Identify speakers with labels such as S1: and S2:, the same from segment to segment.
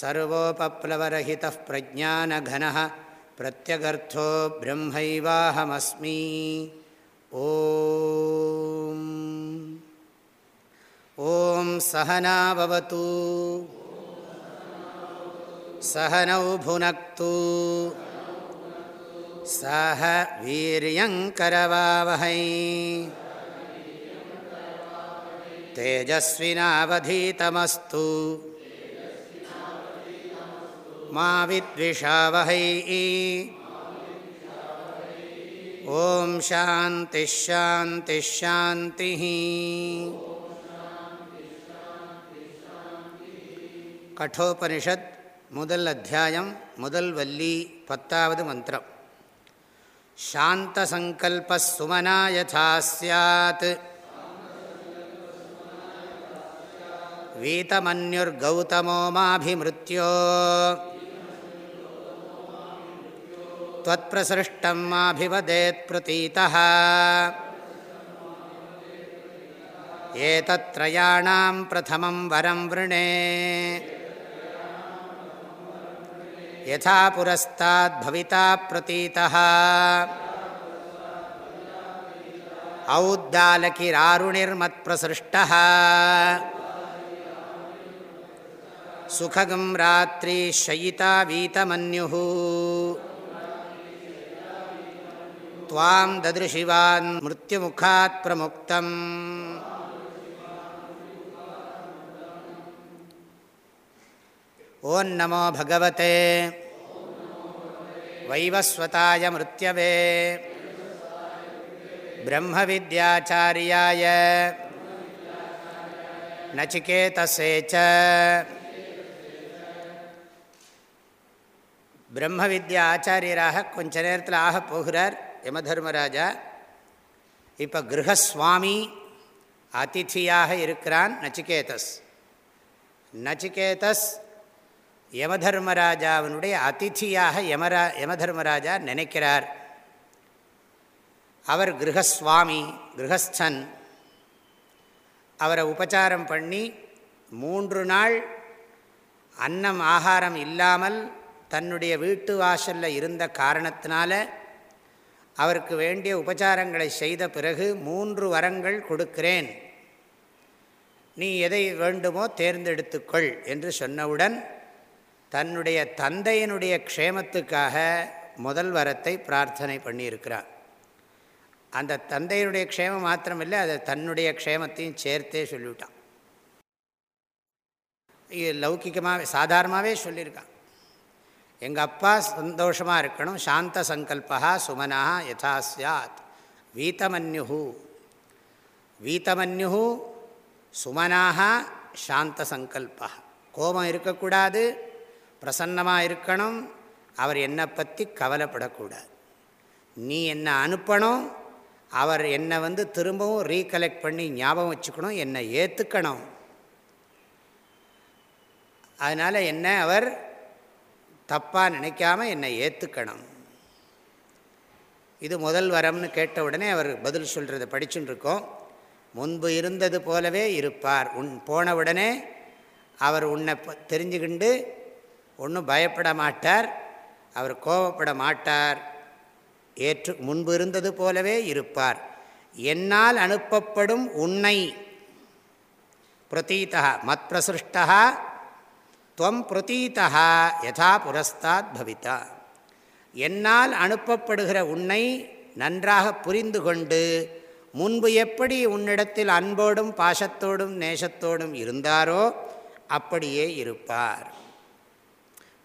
S1: सर्वोपप्लवरहितः प्रज्ञानघनः प्रत्यगर्थो ब्रह्मैवाहमस्मि ॐ ॐ सहनावतु सहनौ भुनक्तु सह वीर्यङ्करवावहै तेजस्विनावधीतमस्तु मा विद्विषावहै ॐ शान्तिश्शान्तिश्शान्तिः கட்டோபனிஷத் முதல் அத்தியாயம் முதல் வல்லி பத்தாவது மந்திரம் சாந்தசங்கல்பசுமனா யதா சாத் वीतमन्युर्गौतमो माभिमृत्यो त्वत्प्रसृष्टं माभिवदेत्प्रतीतः एतत्त्रयाणां प्रथमं वरं वृणे। यथा पुरस्ताद्भविता प्रतीतः। औद्दालकिरारुणिर्मत्प्रसृष्टः। சுககம் ராத்திரி ஷயிதா வீதமன்யு துவாம் ததிருஷிவான் மிருத்யுமுகாத் பிரமுக்தம் ஓம் நமோ பகவதே வைவஸ்வதாய மிருத்யவே பிரம்மவித்யாச்சாரியாய நச்சிகேதசே பிரம்ம வித்யா ஆச்சாரியராக கொஞ்ச நேரத்தில் ஆக போகிறார் யமதர்மராஜா. இப்போ கிரகஸ்வாமி அதிதியாக இருக்கிறான் நச்சிகேதஸ். நச்சிகேதஸ் யமதர்மராஜாவினுடைய அதிதியாக யமரா யமதர்மராஜா நினைக்கிறார். அவர் கிரகஸ்வாமி கிரகஸ்தன். அவரை உபச்சாரம் பண்ணி மூன்று நாள் அன்னம் ஆகாரம் இல்லாமல் தன்னுடைய வீட்டு வாசலில் இருந்த காரணத்தினால அவருக்கு வேண்டிய உபச்சாரங்களை செய்த பிறகு மூன்று வரங்கள் கொடுக்கிறேன். நீ எதை வேண்டுமோ தேர்ந்தெடுத்துக்கொள் என்று சொன்னவுடன் தன்னுடைய தந்தையினுடைய க்ஷேமத்துக்காக முதல் வரத்தை பிரார்த்தனை பண்ணியிருக்கிறார். அந்த தந்தையினுடைய க்ஷேமம் மாத்திரமில்லை அதை தன்னுடைய க்ஷேமத்தையும் சேர்த்தே சொல்லிவிட்டான். லௌக்கிகமாக சாதாரணமாகவே சொல்லியிருக்கான். எங்கள் அப்பா சந்தோஷமாக இருக்கணும்? சாந்த சங்கல்பா சுமனா யதா சாத் வீத்தமன்யு வீத்தமன்யு சுமனாக சாந்த சங்கல்பா. கோபம் இருக்கக்கூடாது பிரசன்னமாக இருக்கணும். அவர் என்னை பற்றி கவலைப்படக்கூடாது. நீ என்னை அனுப்பணும்? அவர் என்னை வந்து திரும்பவும் ரீகலெக்ட் பண்ணி ஞாபகம் வச்சுக்கணும். என்னை ஏற்றுக்கணும் அதனால் என்ன? அவர் தப்பாக நினைக்காம என்னை ஏற்றுக்கணும் இது முதல் வரம்னு கேட்ட உடனே அவர் பதில் சொல்கிறத படிச்சுன்னு இருக்கோம். முன்பு இருந்தது போலவே இருப்பார். உன் போன உடனே அவர் உன்னை தெரிஞ்சுக்கிண்டு ஒன்றும் பயப்பட மாட்டார். அவர் கோபப்பட மாட்டார். ஏற்று முன்பு இருந்தது போலவே இருப்பார். என்னால் அனுப்பப்படும் உன்னை பிரதீதா மத் பிரசிருஷ்டா துவம் பிரதீதா யதா புரஸ்தாத் பவிதா. என்னால் அனுப்பப்படுகிற உன்னை நன்றாக புரிந்து கொண்டு முன்பு எப்படி உன்னிடத்தில் அன்போடும் பாசத்தோடும் நேசத்தோடும் இருந்தாரோ அப்படியே இருப்பார்.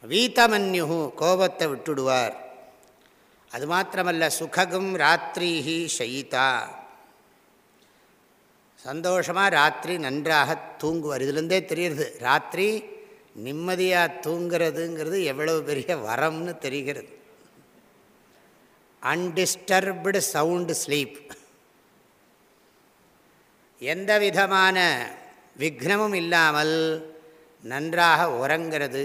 S1: வீத்தமன்யு கோபத்தை விட்டுடுவார். அது மாத்திரமல்ல சுககும் ராத்திரிஹி ஷயிதா. சந்தோஷமாக ராத்திரி நன்றாக தூங்குவார். இதுலேருந்தே தெரியுது ராத்திரி நிம்மதியாக தூங்கிறதுங்கிறது எவ்வளவு பெரிய வரம்னு தெரிகிறது. அன்டிஸ்டர்ப்டு சவுண்டு ஸ்லீப் எந்த விதமான விக்னமும் இல்லாமல் நன்றாக உறங்கிறது.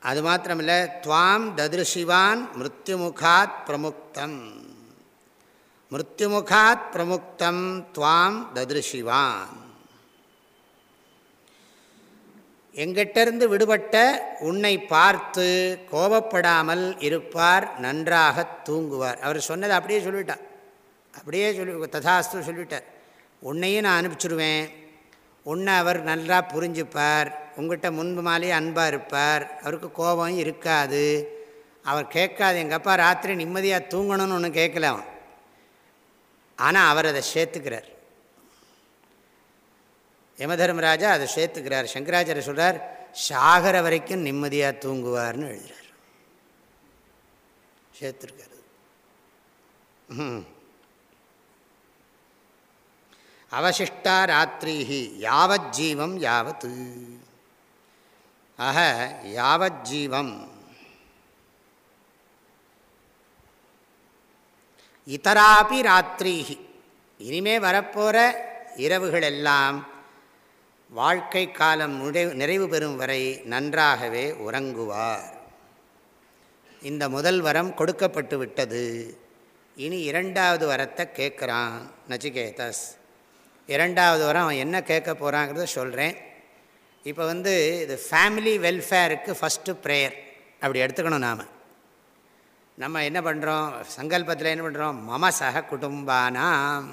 S1: அது மாத்திரமில்லை துவாம் ததிருஷிவான் மிருத்யுமுகாத் பிரமுக்தம். மிருத்யுமுகாத் பிரமுக்தம் துவாம் ததிருஷிவான். எங்கிட்டிருந்து விடுபட்ட உன்னை பார்த்து கோபப்படாமல் இருப்பார் நன்றாக தூங்குவார். அவர் சொன்னதை அப்படியே சொல்லிவிட்டார். அப்படியே சொல்லி ததாஸ்து சொல்லிவிட்டார். உன்னையும் நான் அனுப்பிச்சிடுவேன் உன்னை அவர் நல்லா புரிஞ்சுப்பார். உங்கள்கிட்ட முன்பு மாலையே அன்பாக இருப்பார். அவருக்கு கோபம் இருக்காது. அவர் கேட்காது. எங்கள் அப்பா ராத்திரி நிம்மதியாக தூங்கணும்னு ஒன்று கேட்கல அவன். ஆனால் அவர் அதை சேர்த்துக்கிறார். யமதர்மராஜா அதை சேர்த்துக்கிறார். சங்கராச்சாரிய சொல்கிறார் சாகர வரைக்கும் நிம்மதியாக தூங்குவார்னு எழுதுகிறார் சேர்த்துருக்காரு. அவசிஷ்டா ராத்திரிஹி யாவத் ஜீவம் யாவத். ஆக யாவத் ஜீவம். இதராபி ராத்திரிஹி இனிமே வரப்போகிற இரவுகள் எல்லாம் வாழ்க்கை காலம் நிறைவு நிறைவு பெறும் வரை நன்றாகவே உறங்குவார். இந்த முதல் வரம் கொடுக்கப்பட்டு விட்டது. இனி இரண்டாவது வரத்தை கேட்குறான் நச்சிகேதஸ். இரண்டாவது வரம் அவன் என்ன கேட்க போகிறாங்கிறத சொல்கிறேன் இப்போ வந்து இது ஃபேமிலி வெல்ஃபேருக்கு ஃபஸ்ட்டு ப்ரேயர் அப்படி எடுத்துக்கணும் நாம். நம்ம என்ன பண்ணுறோம் சங்கல்பத்தில் என்ன பண்ணுறோம் மம சக குடும்பானாம்.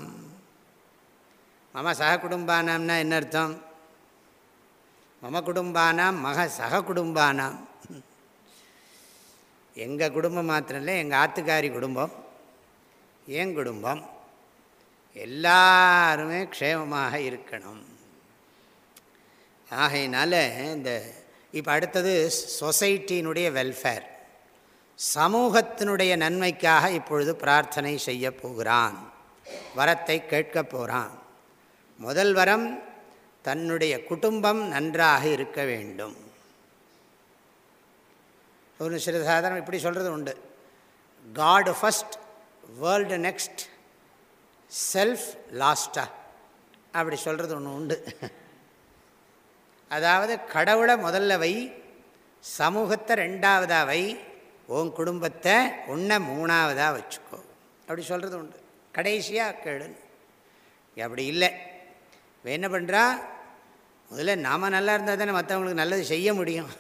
S1: மம சக குடும்பானாம்னா என்ன அர்த்தம்? மம குடும்பானாம் மக சக குடும்பானாம். எங்கள் குடும்பம் மாத்திரம் இல்லை எங்கள் ஆத்துக்காரி குடும்பம் என் குடும்பம் எல்லாருமே க்ஷேமமாக இருக்கணும். ஆகையினால இந்த இப்போ அடுத்தது சொசைட்டியினுடைய வெல்ஃபேர். சமூகத்தினுடைய நன்மைக்காக இப்பொழுது பிரார்த்தனை செய்ய போகிறான். வரத்தை கேட்க போகிறான். முதல் வரம் தன்னுடைய குடும்பம் நன்றாக இருக்க வேண்டும். ஒரு சில சாதாரணம் இப்படி சொல்கிறது உண்டு. காடு ஃபஸ்ட் வேர்ல்டு நெக்ஸ்ட் செல்ஃப் லாஸ்டா அப்படி சொல்கிறது ஒன்று உண்டு. அதாவது கடவுளை முதல்ல வை சமூகத்தை ரெண்டாவதாக வை உன் குடும்பத்தை உன்னை மூணாவதாக வச்சுக்கோ. அப்படி சொல்கிறது உண்டு. கடைசியாக கேளுன்னு. அப்படி இல்லை. என்ன பண்ணுறா முதல்ல நாம் நல்லா இருந்தால் தானே மற்றவங்களுக்கு நல்லது செய்ய முடியும்.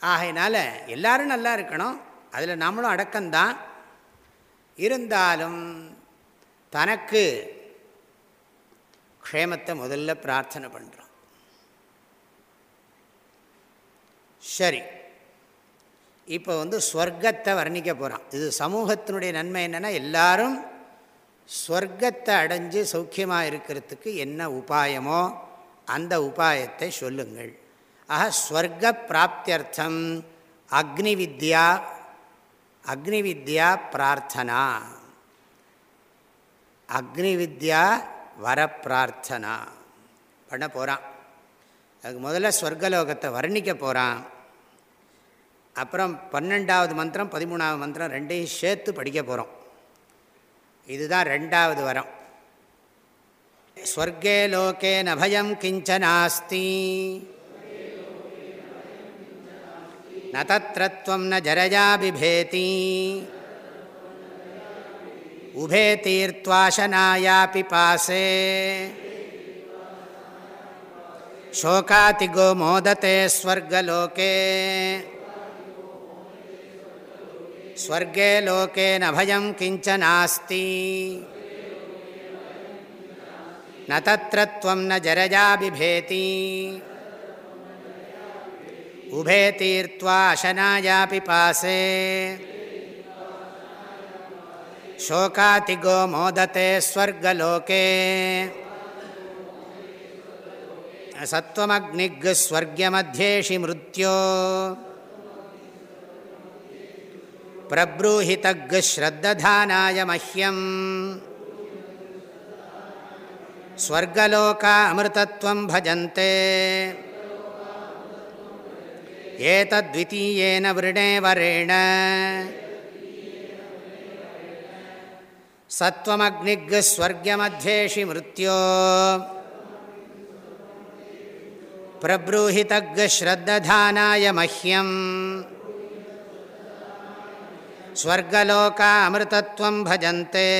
S1: ஆகையினால் எல்லோரும் நல்லா இருக்கணும். அதில் நம்மளும் அடக்கம்தான். இருந்தாலும் தனக்கு க்ஷேமத்தை முதல்ல பிரார்த்தனை பண்ணுறோம் சரி. இப்போ வந்து ஸ்வர்க்கத்தை வர்ணிக்க போகிறான் இது சமூகத்தினுடைய நன்மை என்னென்னா எல்லாரும் ஸ்வர்க்கத்தை அடைஞ்சு சௌக்கியமாக இருக்கிறதுக்கு என்ன உபாயமோ அந்த உபாயத்தை சொல்லுங்கள். ஆக ஸ்வர்க பிராப்தியர்த்தம் அக்னி வித்யா அக்னி வித்யா பிரார்த்தனா. அக்னி வித்யா வர பிரார்த்தனா. பண்ண போகிறான் அதுக்கு முதல்ல ஸ்வர்கலோகத்தை வர்ணிக்க போகிறான் அப்புறம் பன்னெண்டாவது மந்திரம் பதிமூணாவது மந்திரம் ரெண்டையும் சேர்த்து படிக்க போகிறோம் இதுதான் ரெண்டாவது வரம். स्वर्गे लोके न भयं किञ्च नास्ति। न तत्र त्वं न जरया बिभेति। उभे तीर्त्वाशनायापि पासे। शोकातिगो मोदते स्वर्गलोके। स्वर्गे लोके न भयं किञ्च नास्ति। न तत्र त्वं न जरजा बिभेति उभे तीर्त्वा अशनायापि पासे। शोकातिगो मोदते स्वर्गलोके। सत्त्वमग्निग् स्वर्ग्यमध्येषि मृत्यो। प्रब्रूहितग् श्रद्दधानाय मह्यम्। स्वर्गलोका अमृतत्वं भजन्ते। एतद्वितीयेन वृणे वरेण। सत्त्वमग्निग् स्वर्ग्यमध्येषि मृत्यो। प्रब्रूहितग् श्रद्दधानाय मह्यम्। स्वर्गलोका अमृतत्वं भजन्ते।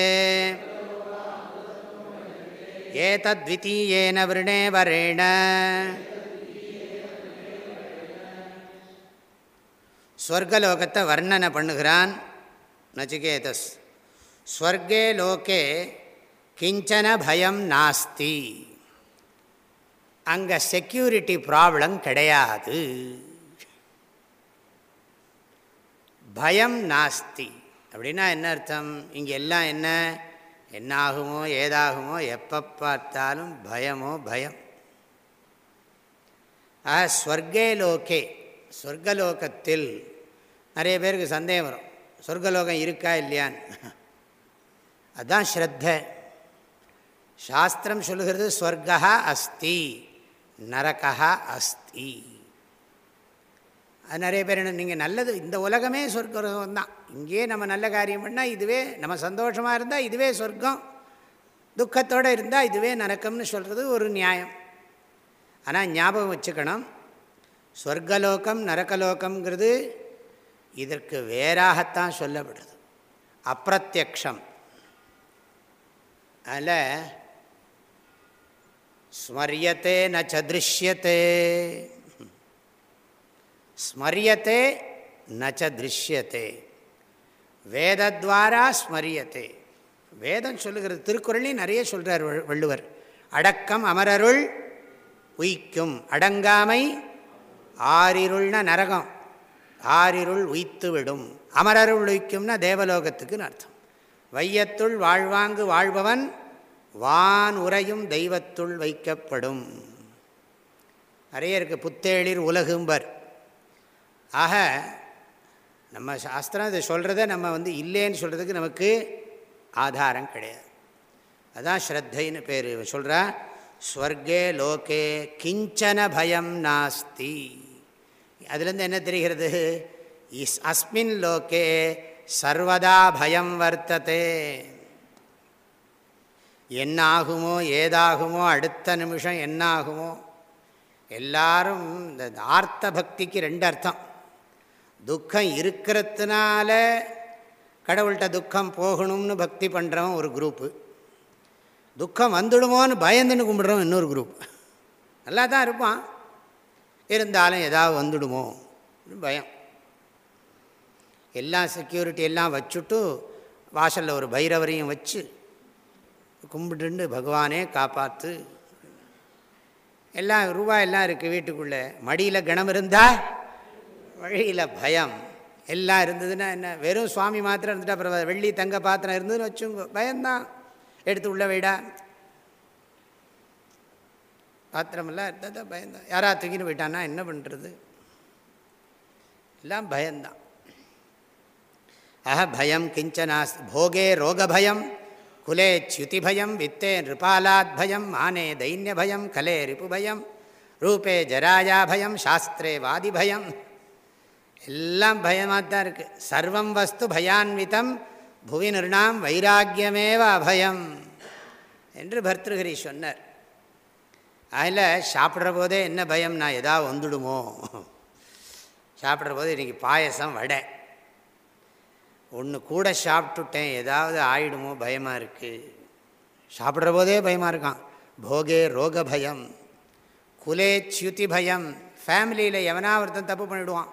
S1: ஏதத்வித்தீயேன விருணே வரேண ஸ்வர்கலோகத்தை வர்ணனை பண்ணுகிறான் நச்சிகேதஸ் ஸ்வர்கே லோகே கிஞ்சன பயம் நாஸ்தி அங்கே செக்யூரிட்டி ப்ராப்ளம் கிடையாது। பயம் நாஸ்தி அப்படின்னா என்ன அர்த்தம்? இங்கே எல்லாம் என்ன? என்னாகுமோ ஏதாகுமோ எப்போ பார்த்தாலும் பயமோ பயம். ஆ ஸ்வர்கே லோகே சொர்க்கலோகத்தில் நிறைய பேருக்கு சந்தேகம் வரும். சொர்க்கலோகம் இருக்கா இல்லையான்னு. அதுதான் ஸ்ரத்த. சாஸ்திரம் சொல்கிறது ஸ்வர்கா அஸ்தி நரகா அஸ்தி. அது நிறைய பேர் என்ன நீங்கள் நல்லது இந்த உலகமே சொர்க்கம் தான். இங்கேயே நம்ம நல்ல காரியம் பண்ணால் இதுவே நம்ம சந்தோஷமாக இருந்தால் இதுவே சொர்க்கம். துக்கத்தோடு இருந்தால் இதுவே நரக்கம்னு சொல்கிறது ஒரு நியாயம். ஆனால் ஞாபகம் வச்சுக்கணும் சொர்க்கலோகம் நரக்கலோகம்ங்கிறது இதற்கு வேறாகத்தான் சொல்லப்படுது. அப்பிரத்யக்ஷம். அதில் ஸ்மரியத்தே ந சதிருஷ்யத்தே ஸ்மரியத்தே நச்ச திருஷ்யத்தே. வேதத்வாரா ஸ்மரியத்தே. வேதம் சொல்லுகிறது திருக்குறளையும் நிறைய சொல்கிறார் வள்ளுவர். அடக்கம் அமரருள் உயிக்கும் அடங்காமை ஆறிருள்னா நரகம் ஆறிருள் உய்த்து விடும் அமரருள் உயிக்கும்னா தேவலோகத்துக்குன்னு அர்த்தம். வையத்துள் வாழ்வாங்கு வாழ்பவன் வான் உரையும் தெய்வத்துள் வைக்கப்படும். நிறைய இருக்குது புத்தேளிர் உலகும்பர். ஆக நம்ம சாஸ்திரம் இதை சொல்கிறத நம்ம வந்து இல்லைன்னு சொல்கிறதுக்கு நமக்கு ஆதாரம் கிடையாது. அதுதான் ஸ்ரத்தைன்னு பேர். சொல்கிறா ஸ்வர்கே லோகே கிஞ்சன பயம் நாஸ்தி. அதுலேருந்து என்ன தெரிகிறது? இஸ் அஸ்மின் லோகே சர்வதா பயம் வர்த்ததே. என்ன ஆகுமோ ஏதாகுமோ அடுத்த நிமிஷம் என்ன ஆகுமோ எல்லாரும் இந்த ஆர்த்த பக்திக்கு ரெண்டு அர்த்தம். துக்கம் இருக்கிறதுனால கடவுள்கிட்ட துக்கம் போகணும்னு பக்தி பண்ணுறவன் ஒரு குரூப்பு. துக்கம் வந்துடுமோன்னு பயந்துன்னு கும்பிட்றவன் இன்னொரு குரூப். நல்லா தான் இருப்பான். இருந்தாலும் ஏதாவது வந்துடுமோ? பயம். எல்லாம் செக்யூரிட்டி எல்லாம் வச்சுட்டு வாசலில் ஒரு பைரவரையும் வச்சு கும்பிட்டுண்டு பகவானே காப்பாற்று எல்லாம் ரூபாய் எல்லாம் இருக்குது வீட்டுக்குள்ளே. மடியில் கணம் இருந்தால் வழியில் பயம். எல்லாம் இருந்ததுன்னா என்ன? வெறும் சுவாமி மாத்திரம் இருந்துட்டா அப்புறம் வெள்ளி தங்க பாத்திரம் இருந்ததுன்னு வச்சுங்க பயம்தான். எடுத்து உள்ள வைடா. பாத்திரமெல்லாம் இருந்தால் தான் பயந்தான் யாரா தூக்கின்னு போயிட்டான்னா என்ன பண்ணுறது எல்லாம் பயம்தான். அஹ பயம் கிஞ்சனாஸ் போகே ரோகபயம் குலே ச்யுதிபயம் வித்தே நிருபாலாத் பயம். மானே தைன்யபயம் கலே ரிப்புபயம் ரூபே ஜராயா பயம். சாஸ்திரே வாதிபயம் எல்லாம் பயமாக தான் இருக்குது சர்வம் வஸ்து பயான்விதம் புவி நிர்ணாம் வைராக்கியமேவ அபயம் என்று பர்திருஹரி சொன்னார். அதில் சாப்பிட்ற போதே என்ன பயம் நான் எதாவது வந்துடுமோ. சாப்பிட்ற போது இன்றைக்கி பாயசம் வடை. ஒன்று கூட சாப்பிட்டுட்டேன் ஏதாவது ஆயிடுமோ பயமாக இருக்குது சாப்பிட்ற போதே பயமாக இருக்கான். போகே ரோக பயம் குலே சியுதி பயம் ஃபேமிலியில் எவனா ஒருத்தன் தப்பு பண்ணிவிடுவான்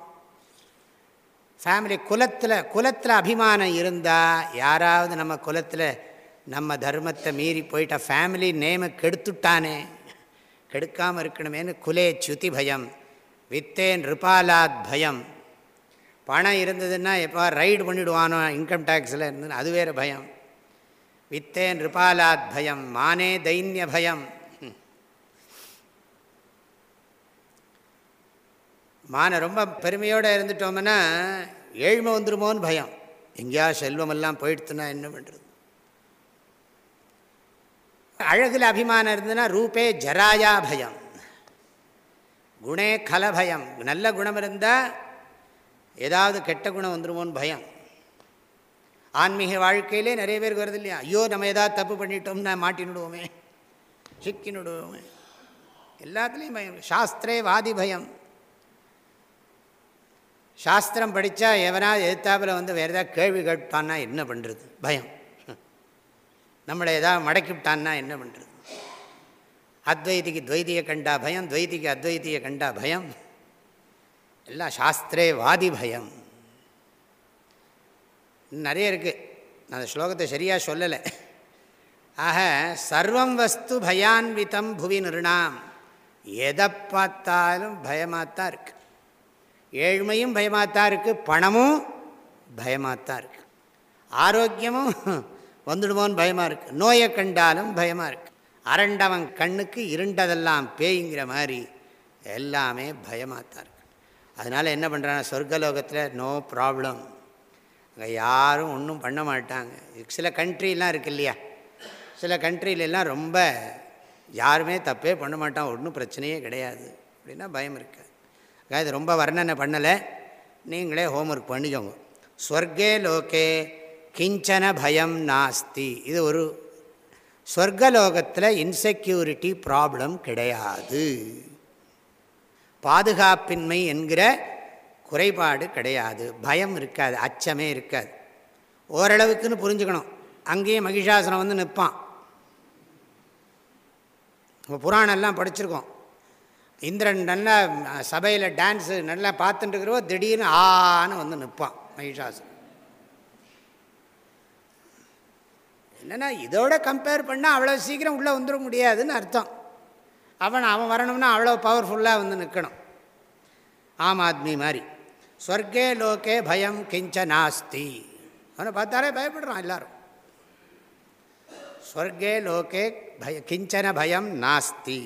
S1: ஃபேமிலி குலத்தில் குலத்தில் அபிமானம் இருந்தால் யாராவது நம்ம குலத்தில் நம்ம தர்மத்தை மீறி போயிட்ட ஃபேமிலி நேமை கெடுத்துட்டானே. கெடுக்காமல் இருக்கணுமேனு குலே சுதி பயம் வித்தேன் ரிபாலாத் பயம். பணம் இருந்ததுன்னா எப்போ ரைடு பண்ணிவிடுவானோ இன்கம் டேக்ஸில் இருந்ததுன்னு அது வேறு பயம். வித்தேன் ரிபாலாத் பயம் மானே தைன்ய பயம். மான ரொம்ப பெருமையோடு இருந்துட்டோம்னா ஏழ்மை வந்துடுமோன்னு பயம். எங்கேயா செல்வமெல்லாம் போயிடுத்துனா என்ன பண்ணுறது அழகில் அபிமானம் இருந்ததுன்னா ரூபே ஜராயா பயம். குணே கலபயம் நல்ல குணம் இருந்தால் ஏதாவது கெட்ட குணம் வந்துடுமோன்னு பயம். ஆன்மீக வாழ்க்கையிலே நிறைய பேருக்கு வருது இல்லையா? ஐயோ நம்ம ஏதாவது தப்பு பண்ணிட்டோம்னா மாட்டினுடுவோமே சிக்கினுடுவோமே. எல்லாத்துலேயும் பயம். சாஸ்திரே வாதி பயம். சாஸ்திரம் படித்தா எவனா எதிர்த்தாப்பில் வந்து வேறு ஏதாவது கேள்வி கேட்பான்னா என்ன பண்ணுறது பயம். நம்மளை ஏதாவது மடக்கி விட்டான்னா என்ன பண்ணுறது அத்வைதிக்கு துவைதியை கண்டா பயம் துவைதிக்கு அத்வைதியை கண்டா பயம். எல்லாம் சாஸ்திரே வாதி பயம். நிறைய இருக்குது நான் அந்த ஸ்லோகத்தை சரியாக சொல்லலை. ஆக சர்வம் வஸ்து பயான்விதம் புவி நிருணாம். எதை பார்த்தாலும் பயமாகத்தான் இருக்குது ஏழ்மையும் பயமாகத்தான் இருக்குது பணமும் பயமாகத்தான் இருக்குது ஆரோக்கியமும் வந்துடுமோன்னு பயமாக இருக்குது நோயை கண்டாலும் பயமாக இருக்குது அரண்டவன் கண்ணுக்கு இருண்டதெல்லாம் பேய்ங்கிற மாதிரி எல்லாமே பயமாகத்தான் இருக்குது அதனால் என்ன பண்ணுறாங்க சொர்க்கலோகத்தில் நோ ப்ராப்ளம் அங்கே யாரும் ஒன்றும் பண்ண மாட்டாங்க. சில கண்ட்ரிலாம் இருக்குது இல்லையா? சில கண்ட்ரிலெல்லாம் ரொம்ப யாருமே தப்பே பண்ண மாட்டான். ஒன்றும் பிரச்சனையே கிடையாது. அப்படின்னா பயம் இருக்குது இது ரொம்ப வர்ணனை பண்ணலை. நீங்களே ஹோம்ஒர்க் பண்ணிக்கோங்க. ஸ்வர்கே லோகே கிஞ்சன பயம் நாஸ்தி. இது ஒரு ஸ்வர்கலோகத்தில் இன்செக்யூரிட்டி ப்ராப்ளம் கிடையாது. பாதுகாப்பின்மை என்கிற குறைபாடு கிடையாது. பயம் இருக்காது அச்சமே இருக்காது. ஓரளவுக்குன்னு புரிஞ்சுக்கணும். அங்கேயும் மகிஷாசனம் வந்து நிற்பான். இப்போ புராணெல்லாம் படிச்சிருக்கோம். இந்திரன் நல்லா சபையில் டான்ஸு நல்லா பார்த்துட்டுருக்கிறவோ திடீர்னு ஆன்னு வந்து நிற்பான் மகிஷாசன் என்னென்னா இதோட கம்பேர் பண்ணால் அவ்வளோ சீக்கிரம் உள்ளே வந்துட முடியாதுன்னு அர்த்தம். அவன் அவன் வரணும்னா அவ்வளோ பவர்ஃபுல்லாக வந்து நிற்கணும் ஆம் ஆத்மி மாதிரி ஸ்வர்கே லோகே பயம் கிஞ்ச நாஸ்தி. அவனை பார்த்தாலே பயப்படுறான் எல்லாரும். ஸ்வர்கே லோகே பய கிஞ்சன பயம் நாஸ்தி.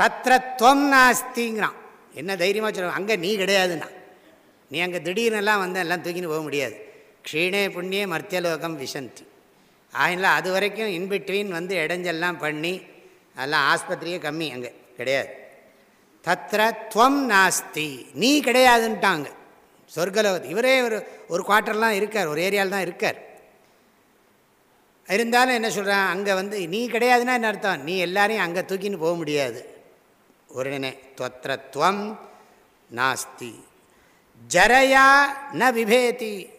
S1: தத்திரத்துவம் நாஸ்திங்கிறான். என்ன தைரியமாக சொல்லுவான் அங்கே நீ கிடையாதுண்ணா நீ அங்கே திடீர்னெல்லாம் வந்து எல்லாம் தூக்கின்னு போக முடியாது. க்ஷீணே புண்ணியே மர்த்தியலோகம் விசந்தி ஆகினால அது வரைக்கும் இன்பிட்வீன் வந்து இடைஞ்செல்லாம் பண்ணி அதெல்லாம் ஆஸ்பத்திரியே கம்மி அங்கே கிடையாது. தத்திர துவம் நாஸ்தி. நீ கிடையாதுன்ட்டாங்க. சொர்க்கலோகத்து இவரே ஒரு ஒரு குவார்ட்டர்லாம் இருக்கார் ஒரு ஏரியாவில் தான் இருக்கார். இருந்தாலும் என்ன சொல்கிறான் அங்கே வந்து நீ கிடையாதுன்னா என்ன அர்த்தம்? நீ எல்லாரையும் அங்கே தூக்கின்னு போக முடியாது. ஒருனே தொத்திரத்துவம் நாஸ்தி. ஜரையா ந விபேதி.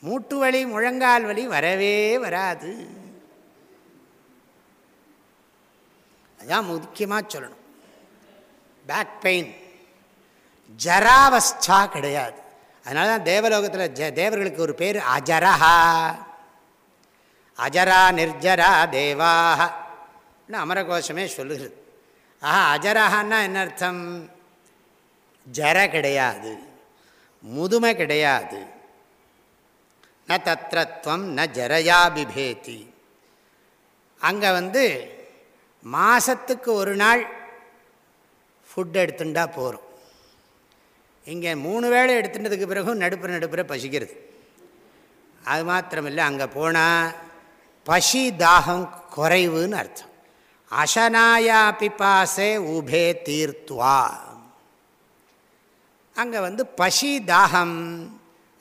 S1: மூட்டு வலி முழங்கால் வலி வரவே வராது. அதான் முக்கியமாக சொல்லணும். பேக் பெயின் ஜராவஸ்தா கிடையாது. அதனால தான் தேவலோகத்தில் ஜ தேவர்களுக்கு ஒரு பேர் அஜரஹா. அஜரா நிர்ஜரா தேவாக அமரகோஷமே சொல்லுகிறது. ஆஹா அஜரஹான்னா என்ன அர்த்தம்? ஜர கிடையாது முதுமை கிடையாது. ந தத்திரத்துவம் ந ஜரையா பிபேதி. அங்கே வந்து மாதத்துக்கு ஒரு நாள் ஃபுட் எடுத்துட்டா போகிறோம் இங்கே மூணு வேளை எடுத்துட்டதுக்கு பிறகும் நடுப்புற நடுப்புற பசிக்கிறது. அது மாத்திரமில்லை அங்கே போனால் பசி தாகம் குறைவுன்னு அர்த்தம். அசனாயா பிபாசே உபே தீர்த்துவா அங்கே வந்து பசி தாகம்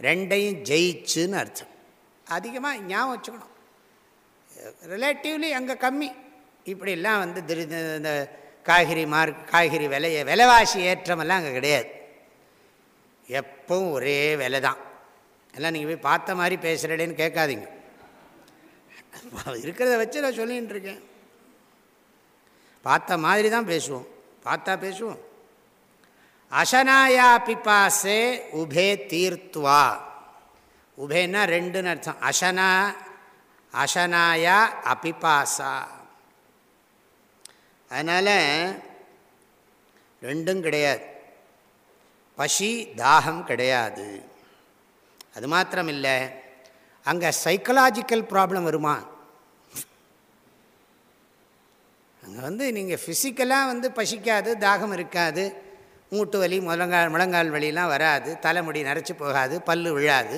S1: ரெண்டையும் ஜெயிச்சுன்னு அர்த்தம். அதிகமாக ஞாபகம் வச்சுக்கணும். ரிலேட்டிவ்லி அங்கே கம்மி. இப்படிலாம் வந்து திரு இந்த காய்கறி மார்க் காய்கறி விலைய விலைவாசி ஏற்றமெல்லாம் அங்கே கிடையாது. எப்பவும் ஒரே விலை தான் எல்லாம் நீங்கள் போய் பார்த்த மாதிரி பேசுகிறேன்னு கேட்காதீங்க. இருக்கிறத வச்சு நான் சொல்லிகிட்டு இருக்கேன். பார்த்த மாதிரி தான் பேசுவோம். பார்த்தா பேசுவோம். அசனாயா பிப்பாசே உபே தீர்த்துவா உபேன்னா ரெண்டுன்னு அர்த்தம். அசனா அசனாயா அபிபாசா. அதனால் ரெண்டும் கிடையாது. பசி தாகம் கிடையாது. அது மாத்திரம் இல்லை அங்கே சைக்கலாஜிக்கல் ப்ராப்ளம் வருமா? அங்கே வந்து நீங்கள் ஃபிசிக்கலாக வந்து பசிக்காது தாகம் இருக்காது மூட்டு வலி முழங்கால் முழங்கால் வலிலாம் வராது தலைமுடி நரைச்சி போகாது பல்லு விழாது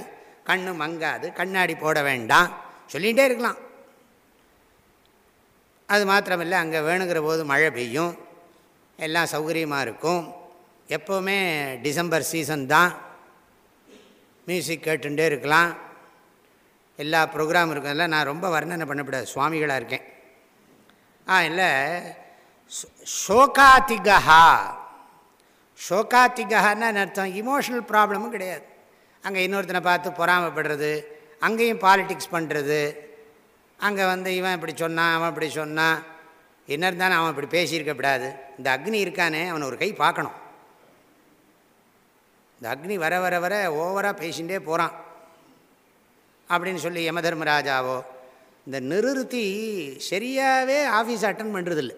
S1: கண்ணு மங்காது கண்ணாடி போட வேண்டாம் சொல்லிகிட்டே இருக்கலாம். அது மாத்திரமில்லை அங்கே வேணுங்கிற போது மழை பெய்யும் எல்லாம் சௌகரியமாக இருக்கும். எப்போவுமே டிசம்பர் சீசன் தான். மியூசிக் கேட்டுகிட்டே இருக்கலாம். எல்லா ப்ரோக்ராம் இருக்கிறதுல நான் ரொம்ப வர்ணனை பண்ணக்கூடாது சுவாமிகளாக இருக்கேன். ஆ இல்லை. ஷோகாதிகா ஷோகாத்திகான்னு அர்த்தம்? இமோஷனல் ப்ராப்ளமும் கிடையாது. அங்கே இன்னொருத்தனை பார்த்து பொறாமப்படுறது அங்கேயும் பாலிட்டிக்ஸ் பண்ணுறது அங்கே வந்து இவன் இப்படி சொன்னான் அவன் இப்படி சொன்னான். என்ன இருந்தாலும் அவன் இப்படி பேசியிருக்கப்படாது. இந்த அக்னி இருக்கானே அவனை ஒரு கை பார்க்கணும். இந்த அக்னி வர வர வர ஓவராக பேசிகிட்டே போகிறான் அப்படின்னு சொல்லி யமதர்மராஜாவோ இந்த நிறுத்தி சரியாகவே ஆஃபீஸ் அட்டன் பண்ணுறதில்ல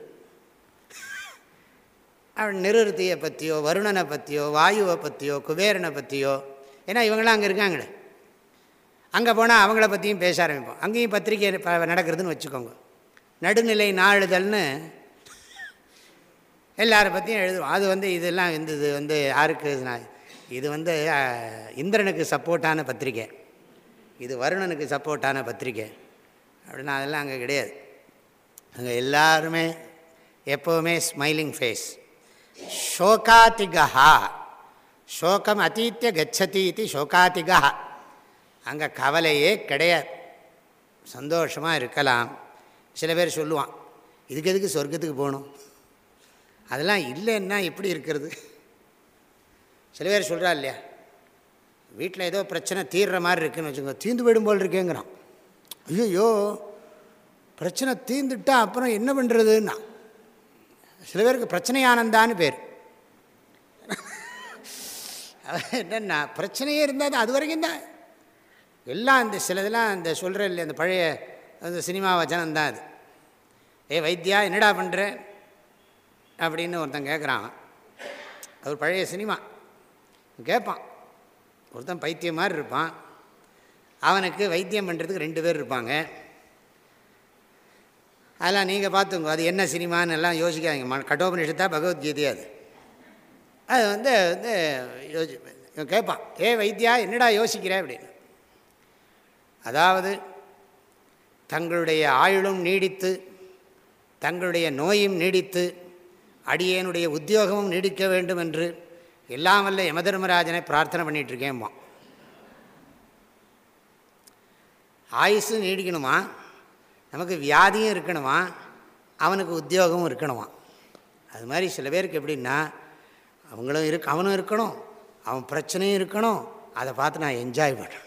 S1: அவன் நிறுத்தியை பற்றியோ வருணனை பற்றியோ வாயுவை பற்றியோ குபேரனை பற்றியோ ஏன்னா இவங்களாம் அங்கே இருக்காங்களே. அங்கே போனால் அவங்கள பற்றியும் பேச ஆரம்பிப்போம். அங்கேயும் பத்திரிக்கை நடக்கிறதுன்னு வச்சுக்கோங்க. நடுநிலை நாளுதல்னு எல்லாரை பற்றியும் எழுதுவோம். அது வந்து இதெல்லாம் இந்த இது வந்து யாருக்கு இது வந்து இந்திரனுக்கு சப்போர்ட்டான பத்திரிக்கை இது வருணனுக்கு சப்போர்ட்டான பத்திரிக்கை அப்படின்னா அதெல்லாம் அங்கே கிடையாது. அங்கே எல்லாருமே எப்போவுமே ஸ்மைலிங் ஃபேஸ் ஷோகாதிகா ஷோகம் அதீத்திய கச்சதி இது ஷோகாதிகா அங்கே கவலையே கிடையாது. சந்தோஷமாக இருக்கலாம். சில பேர் சொல்லுவான் இதுக்கு எதுக்கு சொர்க்கத்துக்கு போகணும்? அதெல்லாம் இல்லைன்னா எப்படி இருக்கிறது. சில பேர் சொல்கிறா இல்லையா வீட்டில் ஏதோ பிரச்சனை தீர்ற மாதிரி இருக்குதுன்னு வச்சுக்கோங்க. தீர்ந்து போயிடும் போல் இருக்கேங்கிறான். ஐயோ பிரச்சனை தீர்ந்துட்டா அப்புறம் என்ன பண்ணுறதுன்னா சில பேருக்கு பிரச்சனை ஆனந்தான்னு பேர். என்னென்னா பிரச்சனையே இருந்தால் தான் அது வரைக்கும் தான். எல்லாம் இந்த சிலதெல்லாம் இந்த சொல்கிற இல்லை அந்த பழைய அந்த சினிமா வச்சனம் தான் அது. ஏ வைத்தியா என்னடா பண்ணுற அப்படின்னு ஒருத்தன் கேட்குறான் அது ஒரு பழைய சினிமா. கேட்பான் ஒருத்தன் பைத்தியம் மாதிரி இருப்பான். அவனுக்கு வைத்தியம் பண்ணுறதுக்கு ரெண்டு பேர் இருப்பாங்க. அதெல்லாம் நீங்கள் பார்த்துங்க அது என்ன சினிமான்னு எல்லாம் யோசிக்காதீங்க. கட்டோபனிஷத்தா பகவத்கீதையா அது? அது வந்து வந்து யோசி கேட்பான் ஏ வைத்தியா என்னடா யோசிக்கிற? அப்படின்னு. அதாவது தங்களுடைய ஆயுளும் நீடித்து தங்களுடைய நோயும் நீடித்து அடியேனுடைய உத்தியோகமும் நீடிக்க வேண்டும் என்று எல்லாம் வல்ல யமதர்மராஜனை பிரார்த்தனை பண்ணிகிட்ருக்கேம்மா ஆயுசு நீடிக்கணுமா? நமக்கு வியாதியும் இருக்கணுமா? அவனுக்கு உத்தியோகமும் இருக்கணுமா? அது மாதிரி சில பேருக்கு எப்படின்னா அவங்களும் இருக்கு அவனும் இருக்கணும் அவன் பிரச்சனையும் இருக்கணும் அதை பார்த்து நான் என்ஜாய் பண்ணணும்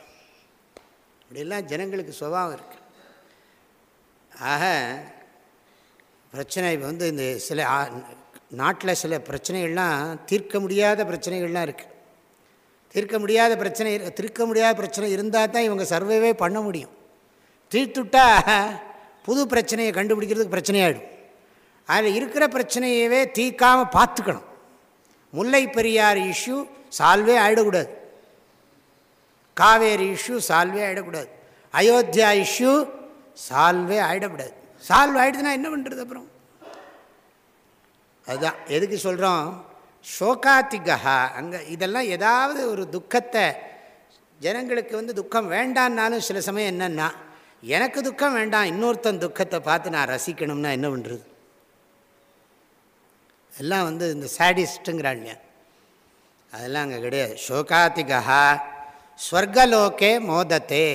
S1: இப்படிலாம் ஜனங்களுக்கு சுபாவம் இருக்கு. ஆக பிரச்சனை வந்து இந்த சில நாட்டில் சில பிரச்சனைகள்லாம் தீர்க்க முடியாத பிரச்சனைகள்லாம் இருக்குது தீர்க்க முடியாத பிரச்சனை தீர்க்க முடியாத பிரச்சனை இருந்தால் தான் இவங்க சர்வேவே பண்ண முடியும். தீர்த்துட்டா புது பிரச்சனையை கண்டுபிடிக்கிறதுக்கு பிரச்சனையாகிடும் அதில் இருக்கிற பிரச்சனையவே தீர்க்காமல் பார்த்துக்கணும். முல்லை பெரியார் இஷ்யூ சால்வே ஆகிடக்கூடாது காவேரி இஷ்யூ சால்வே ஆகிடக்கூடாது அயோத்தியா இஷ்யூ சால்வே ஆகிடக்கூடாது சால்வ் ஆகிடுதுன்னா என்ன பண்ணுறது அப்புறம்? அதுதான் எதுக்கு சொல்கிறோம் ஷோகாத்திகா அங்கே இதெல்லாம் ஏதாவது ஒரு துக்கத்தை ஜனங்களுக்கு வந்து துக்கம் வேண்டான்னாலும் சில சமயம் என்னென்னா எனக்கு துக்கம் வேண்டாம் இன்னொருத்தன் துக்கத்தை பார்த்து நான் ரசிக்கணும்னா என்ன பண்ணுறது எல்லாம் வந்து இந்த சாடிஸ்ட்டுங்கிறாள் அதெல்லாம் அங்கே கிடையாது. ஷோகாத்திகா ஸ்வர்கலோகே மோதத்தே.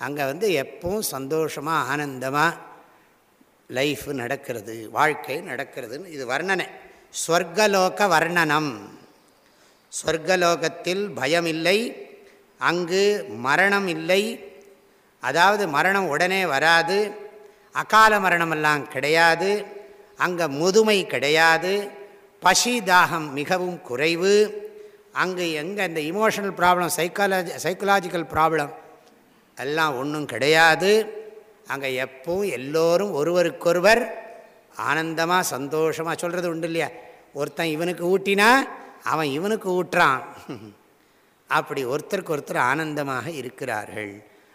S1: அங்கே வந்து எப்பவும் சந்தோஷமாக ஆனந்தமாக லைஃப் நடக்கிறது வாழ்க்கை நடக்கிறதுன்னு இது வர்ணனை. ஸ்வர்கலோக வர்ணனம் ஸ்வர்கலோகத்தில் பயம் இல்லை அங்கு மரணம் இல்லை அதாவது மரணம் உடனே வராது அகால மரணமெல்லாம் கிடையாது அங்கே முதுமை கிடையாது பசி தாகம் மிகவும் குறைவு. அங்கு எங்கே இந்த emotional problem psychology psychological problem எல்லாம் ஒன்றும் கிடையாது. அங்கே எப்பவும் எல்லோரும் ஒருவருக்கொருவர் ஆனந்தமாக சந்தோஷமாக சொல்கிறது உண்டு இல்லையா? ஒருத்தன் இவனுக்கு ஊட்டினா அவன் இவனுக்கு ஊட்டுறான். அப்படி ஒருத்தருக்கு ஒருத்தர் ஆனந்தமாக இருக்கிறார்கள்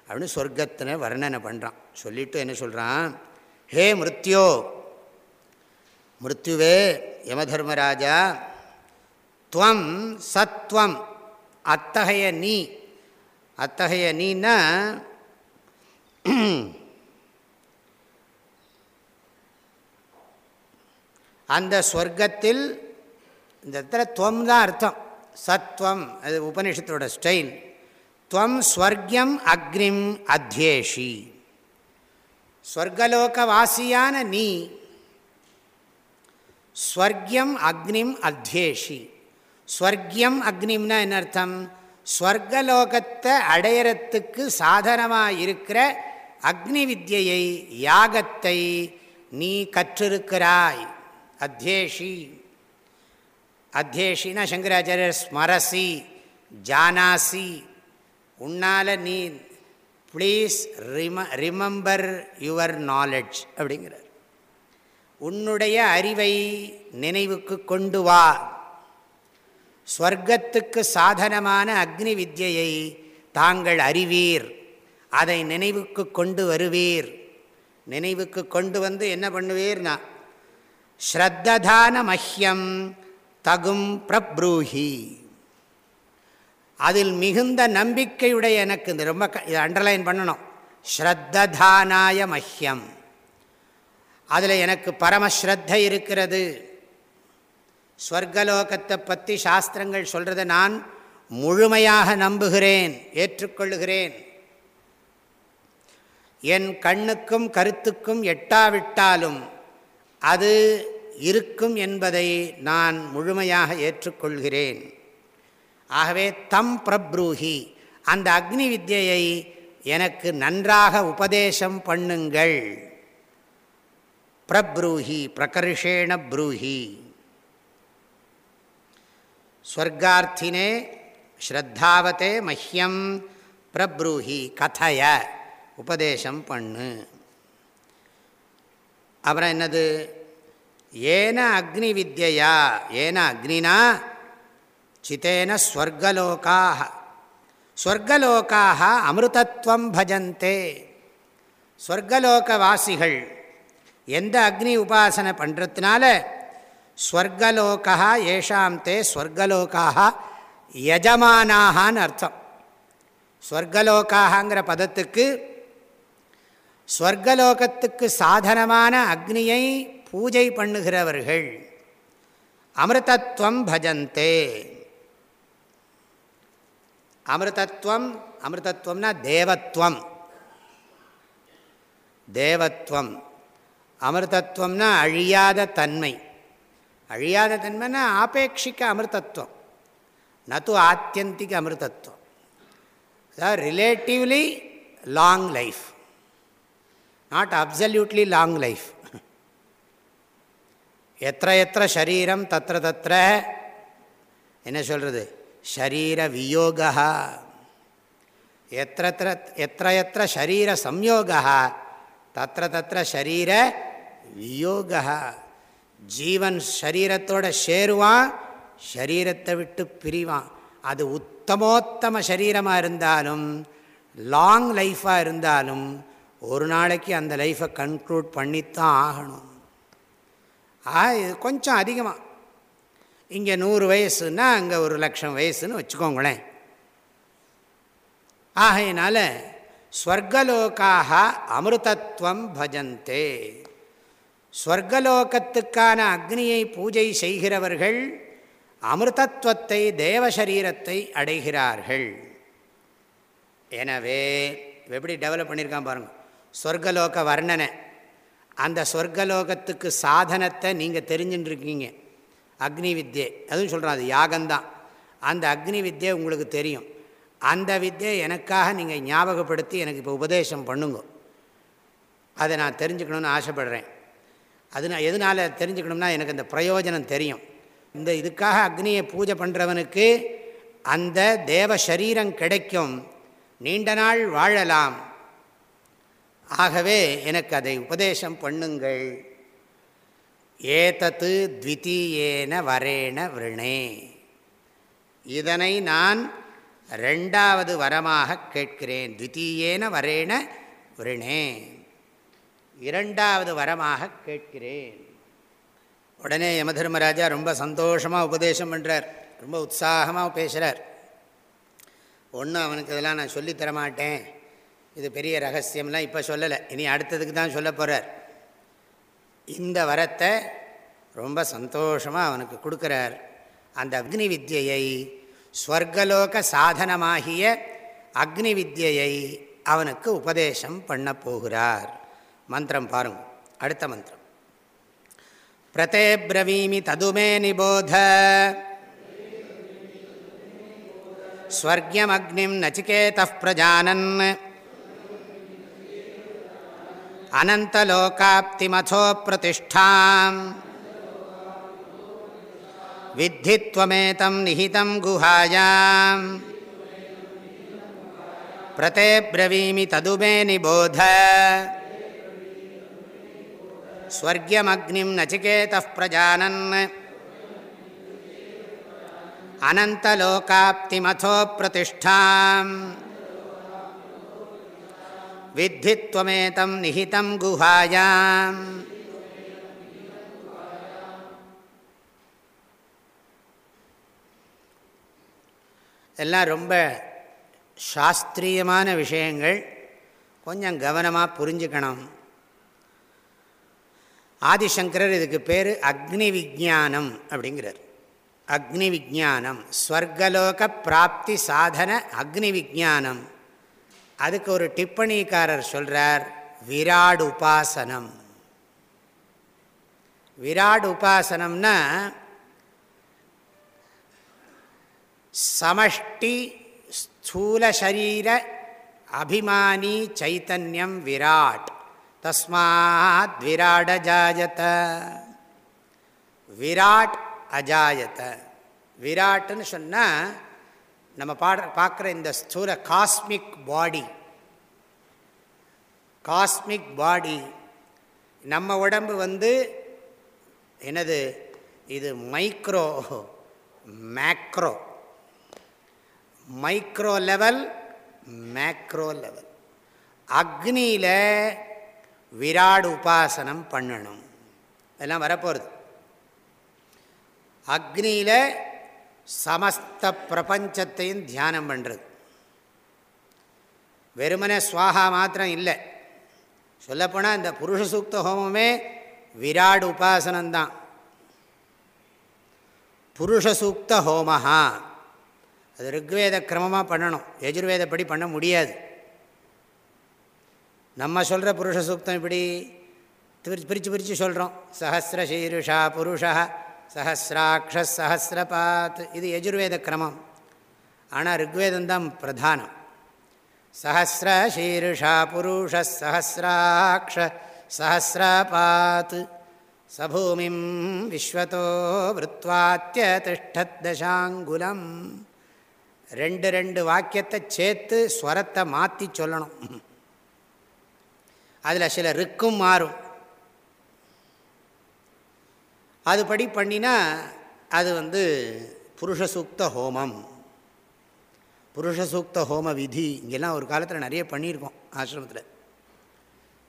S1: அப்படின்னு சொர்க்கத்தின வர்ணனை பண்ணுறான் சொல்லிவிட்டு என்ன சொல்கிறான் ஹே மிருத்யோ மிருத்யுவே யமதர்மராஜா துவம் சத்வம் அத்தகைய நீ அத்தகைய நீன்னா அந்த ஸ்வர்க்கத்தில் இந்த இடத்துல துவம் தான் அர்த்தம். சத்வம் அது உபனிஷத்தோட ஸ்டைல். துவம் ஸ்வர்கியம் அக்னிம் அத்தியேஷி ஸ்வர்கலோகவாசியான நீ ஸ்வர்க்கியம் அக்னிம் அத்தியேஷி ஸ்வர்க்கியம் அக்னிம்னா என்ன அர்த்தம்? ஸ்வர்கலோகத்தை அடையறத்துக்கு சாதனமாக இருக்கிற அக்னி வித்யை யாகத்தை நீ கற்றிருக்கிறாய். அத்தியேஷி. அத்தியேஷினா சங்கராச்சாரியர் ஸ்மரசி ஜானாசி. உன்னால் நீ ப்ளீஸ் ரிம ரிமம்பர் யுவர் நாலெட்ஜ் அப்படிங்கிறார். உன்னுடைய அறிவை நினைவுக்கு கொண்டு வா. ஸ்வர்க்கத்துக்கு சாதனமான அக்னி வித்யை தாங்கள் அறிவீர். அதை நினைவுக்கு கொண்டு வருவீர். நினைவுக்கு கொண்டு வந்து என்ன பண்ணுவீர்னா ஸ்ரத்ததான மஹ்யம் தகும் பிரப்ரூஹி. அதில் மிகுந்த நம்பிக்கையுடைய எனக்கு இந்த ரொம்ப இதை அண்டர்லைன் பண்ணணும். ஸ்ரத்ததானாய மஹ்யம் அதில் எனக்கு பரமஸ்ரத்தை இருக்கிறது. ஸ்வர்கலோகத்தை பற்றி சாஸ்திரங்கள் சொல்கிறத நான் முழுமையாக நம்புகிறேன் ஏற்றுக்கொள்ளுகிறேன். என் கண்ணுக்கும் கருத்துக்கும் எட்டாவிட்டாலும் அது இருக்கும் என்பதை நான் முழுமையாக ஏற்றுக்கொள்கிறேன். ஆகவே தம் பிரப்ரூஹி அந்த அக்னி வித்யை எனக்கு நன்றாக உபதேசம் பண்ணுங்கள். பிரப்ரூஹி பிரகர்ஷேண ப்ரூஹி. ஸ்வர்கார்த்தினே ஸ்ரத்தாவத்தே மஹ்யம் பிரப்ரூஹி கதைய உபதேசம் பண்ணு. அப்புறம் என்னது? ஏன அக்னி வித்யா ஏன அக்னினா? சித்தேன ஸ்வர்கலோகாக ஸ்வர்கலோகாக அமிர்தத்வம் பஜந்தே. ஸ்வர்கலோகவாசிகள் எந்த அக்னி உபாசனை பண்ணுறதுனால ஸ்வர்கலோகா ஏஷாம் தே ஸ்வர்கலோகாக யஜமானாகான்னு அர்த்தம். ஸ்வர்கலோகாகங்கிற பதத்துக்கு ஸ்வர்கலோகத்துக்கு சாதனமான அக்னியை பூஜை பண்ணுகிறவர்கள் அமிர்தத்வம் பஜந்தே. அமிர்தத்வம் அமிர்தத்வம்னா தேவத்வம். தேவத்வம். அமிர்தத்வம்னா அழியாத தன்மை. அழியாத தன்மைனா ஆபேட்சிக்க அமிர்தத்வம். நது ஆத்தியந்திக அமிர்தத்வம். அதாவது relatively long life not absolutely long life எத்த எத்த சரீரம் தத்திர தத்திர என்ன சொல்கிறது ஷரீர வியோகா. எத்த எத்த எத்த ஷரீர சம்யோகா. தத்திர தத்திர ஷரீர வியோகா. ஜீவன் ஷரீரத்தோட சேருவான் ஷரீரத்தை விட்டு பிரிவான். அது உத்தமோத்தம சரீரமாக இருந்தாலும் லாங் லைஃப்பாக இருந்தாலும் ஒரு நாளைக்கு அந்த லைஃப்பை கன்க்ளூட் பண்ணித்தான் ஆகணும். ஆ இது கொஞ்சம் அதிகமாக இங்கே நூறு வயசுன்னா அங்கே ஒரு லட்சம் வயசுன்னு வச்சுக்கோங்களேன். ஆகையினால ஸ்வர்கலோக்காக அமிர்தத்வம் பஜந்தே. ஸ்வர்கலோகத்துக்கான அக்னியை பூஜை செய்கிறவர்கள் அமிர்தத்வத்தை தேவசரீரத்தை அடைகிறார்கள். எனவே எப்படி டெவலப் பண்ணியிருக்கான் பாருங்கள் ஸ்வர்கலோக வர்ணனை. அந்த சொர்க்கலோகத்துக்கு சாதனத்தை நீங்கள் தெரிஞ்சுட்டுருக்கீங்க அக்னி வித்யை. அதுவும் சொல்கிறோம் அது யாகந்தான் அந்த அக்னி வித்யை உங்களுக்கு தெரியும். அந்த வித்தியை எனக்காக நீங்கள் ஞாபகப்படுத்தி எனக்கு இப்போ உபதேசம் பண்ணுங்க. அதை நான் தெரிஞ்சுக்கணுன்னு ஆசைப்படுறேன். அது நான் எதனால் தெரிஞ்சுக்கணும்னா எனக்கு அந்த பிரயோஜனம் தெரியும். இந்த இதுக்காக அக்னியை பூஜை பண்ணுறவனுக்கு அந்த தேவ சரீரம் கிடைக்கும். நீண்ட நாள் வாழலாம். ஆகவே எனக்கு அதை உபதேசம் பண்ணுங்கள். ஏதத்து த்விதீயேன வரேண விரணே. இதனை நான் ரெண்டாவது வரமாக கேட்கிறேன். த்விதீயேன வரேண விரணே. இரண்டாவது வரமாக கேட்கிறேன். உடனே யமதர்மராஜா ரொம்ப சந்தோஷமாக உபதேசம் பண்ணுறார் ரொம்ப உற்சாகமாக பேசுகிறார் ஒன்றும் அவனுக்கு இதெல்லாம் நான் சொல்லித்தரமாட்டேன் இது பெரிய ரகசியம்லாம் இப்போ சொல்லலை. இனி அடுத்ததுக்கு தான் சொல்ல போகிறார் இந்த வரத்தை ரொம்ப சந்தோஷமாக அவனுக்கு கொடுக்குறார். அந்த அக்னி வித்யை ஸ்வர்கலோக சாதனமாகிய அக்னி வித்யை அவனுக்கு உபதேசம் பண்ண போகிறார். மந்திரம் பாருங்க. அடுத்த மந்திரம். பிரதே பிரவீமி ததுமே நிபோத. ஸ்வர்கியமக்னிம் நச்சிகேத பிரஜானன். अनन्तलोकाप्तिमथो प्रतिष्ठाम् विद्धि त्वमेतं निहितं गुहायाम् प्रते ब्रवीमि तदुमे निबोध स्वर्ग्यमग्निं नचिकेतः प्रजानन् अनन्तलोकाप्तिमथो प्रतिष्ठाम् வித்தி துவமேதம் நிஹிதம் குஹாயாம் எல்லாம் ரொம்ப சாஸ்திரியமான விஷயங்கள். கொஞ்சம் கவனமாக புரிஞ்சுக்கணும். ஆதிசங்கரர் இதுக்கு பேர் அக்னி விஜானம் அப்படிங்கிறார். அக்னி விஜானம் ஸ்வர்கலோக பிராப்தி சாதன அக்னி விஜானம் அதுக்கு ஒரு டிப்பணிக்காரர் சொல்கிறார் விராட் உபாசனம். விராட் உபாசனம்னா சமஷ்டி ஸ்தூல சரீர அபிமானி சைத்தன்யம் விராட் தஸ்மாத் விராட் அஜாயத. விராட் அஜாயத. விராட்னு சொன்னால் நம்ம பாட பார்க்குற இந்த ஸ்தூல காஸ்மிக் பாடி காஸ்மிக் பாடி நம்ம உடம்பு வந்து என்னது? இது micro macro micro level macro level அக்னியில் விராட் உபாசனம் பண்ணணும். இதெல்லாம் வரப்போகிறது அக்னியில் சமஸ்த பிரபஞ்சத்தையும் தியானம் பண்ணுறது வெறுமனே சுவாகா மாத்திரம் இல்லை. சொல்லப்போனால் இந்த புருஷ சூக்த ஹோமமே விராட் உபாசனந்தான் புருஷ சூக்த ஹோமஹா. அது ருக்வேத கிரமமாக பண்ணணும். எஜுர்வேதப்படி பண்ண முடியாது. நம்ம சொல்கிற புருஷ சூக்தம் இப்படி பிரித்து பிரித்து சொல்கிறோம் சஹசிர சீருஷா புருஷா சஹசிராட்ச சஹசிரபாத் இது யஜுர்வேத கிரமம். ஆனால் ருக்வேதந்தான் பிரதானம். சஹசிர சீருஷா புருஷ சஹசிராட்ச சஹசிரபாத். சபூமிம் விஸ்வத்தோ விருத்வாத்திய திஷ்டத் தசாங்குலம் ரெண்டு ரெண்டு வாக்கியத்தை சேர்த்து ஸ்வரத்தை மாற்றி சொல்லணும். அதில் சில ருக்கும் மாறும். அதுபடி பண்ணினா அது வந்து புருஷசூக்த ஹோமம். புருஷசூக்த ஹோம விதி இங்கெல்லாம் ஒரு காலத்தில் நிறைய பண்ணியிருக்கோம் ஆசிரமத்தில்.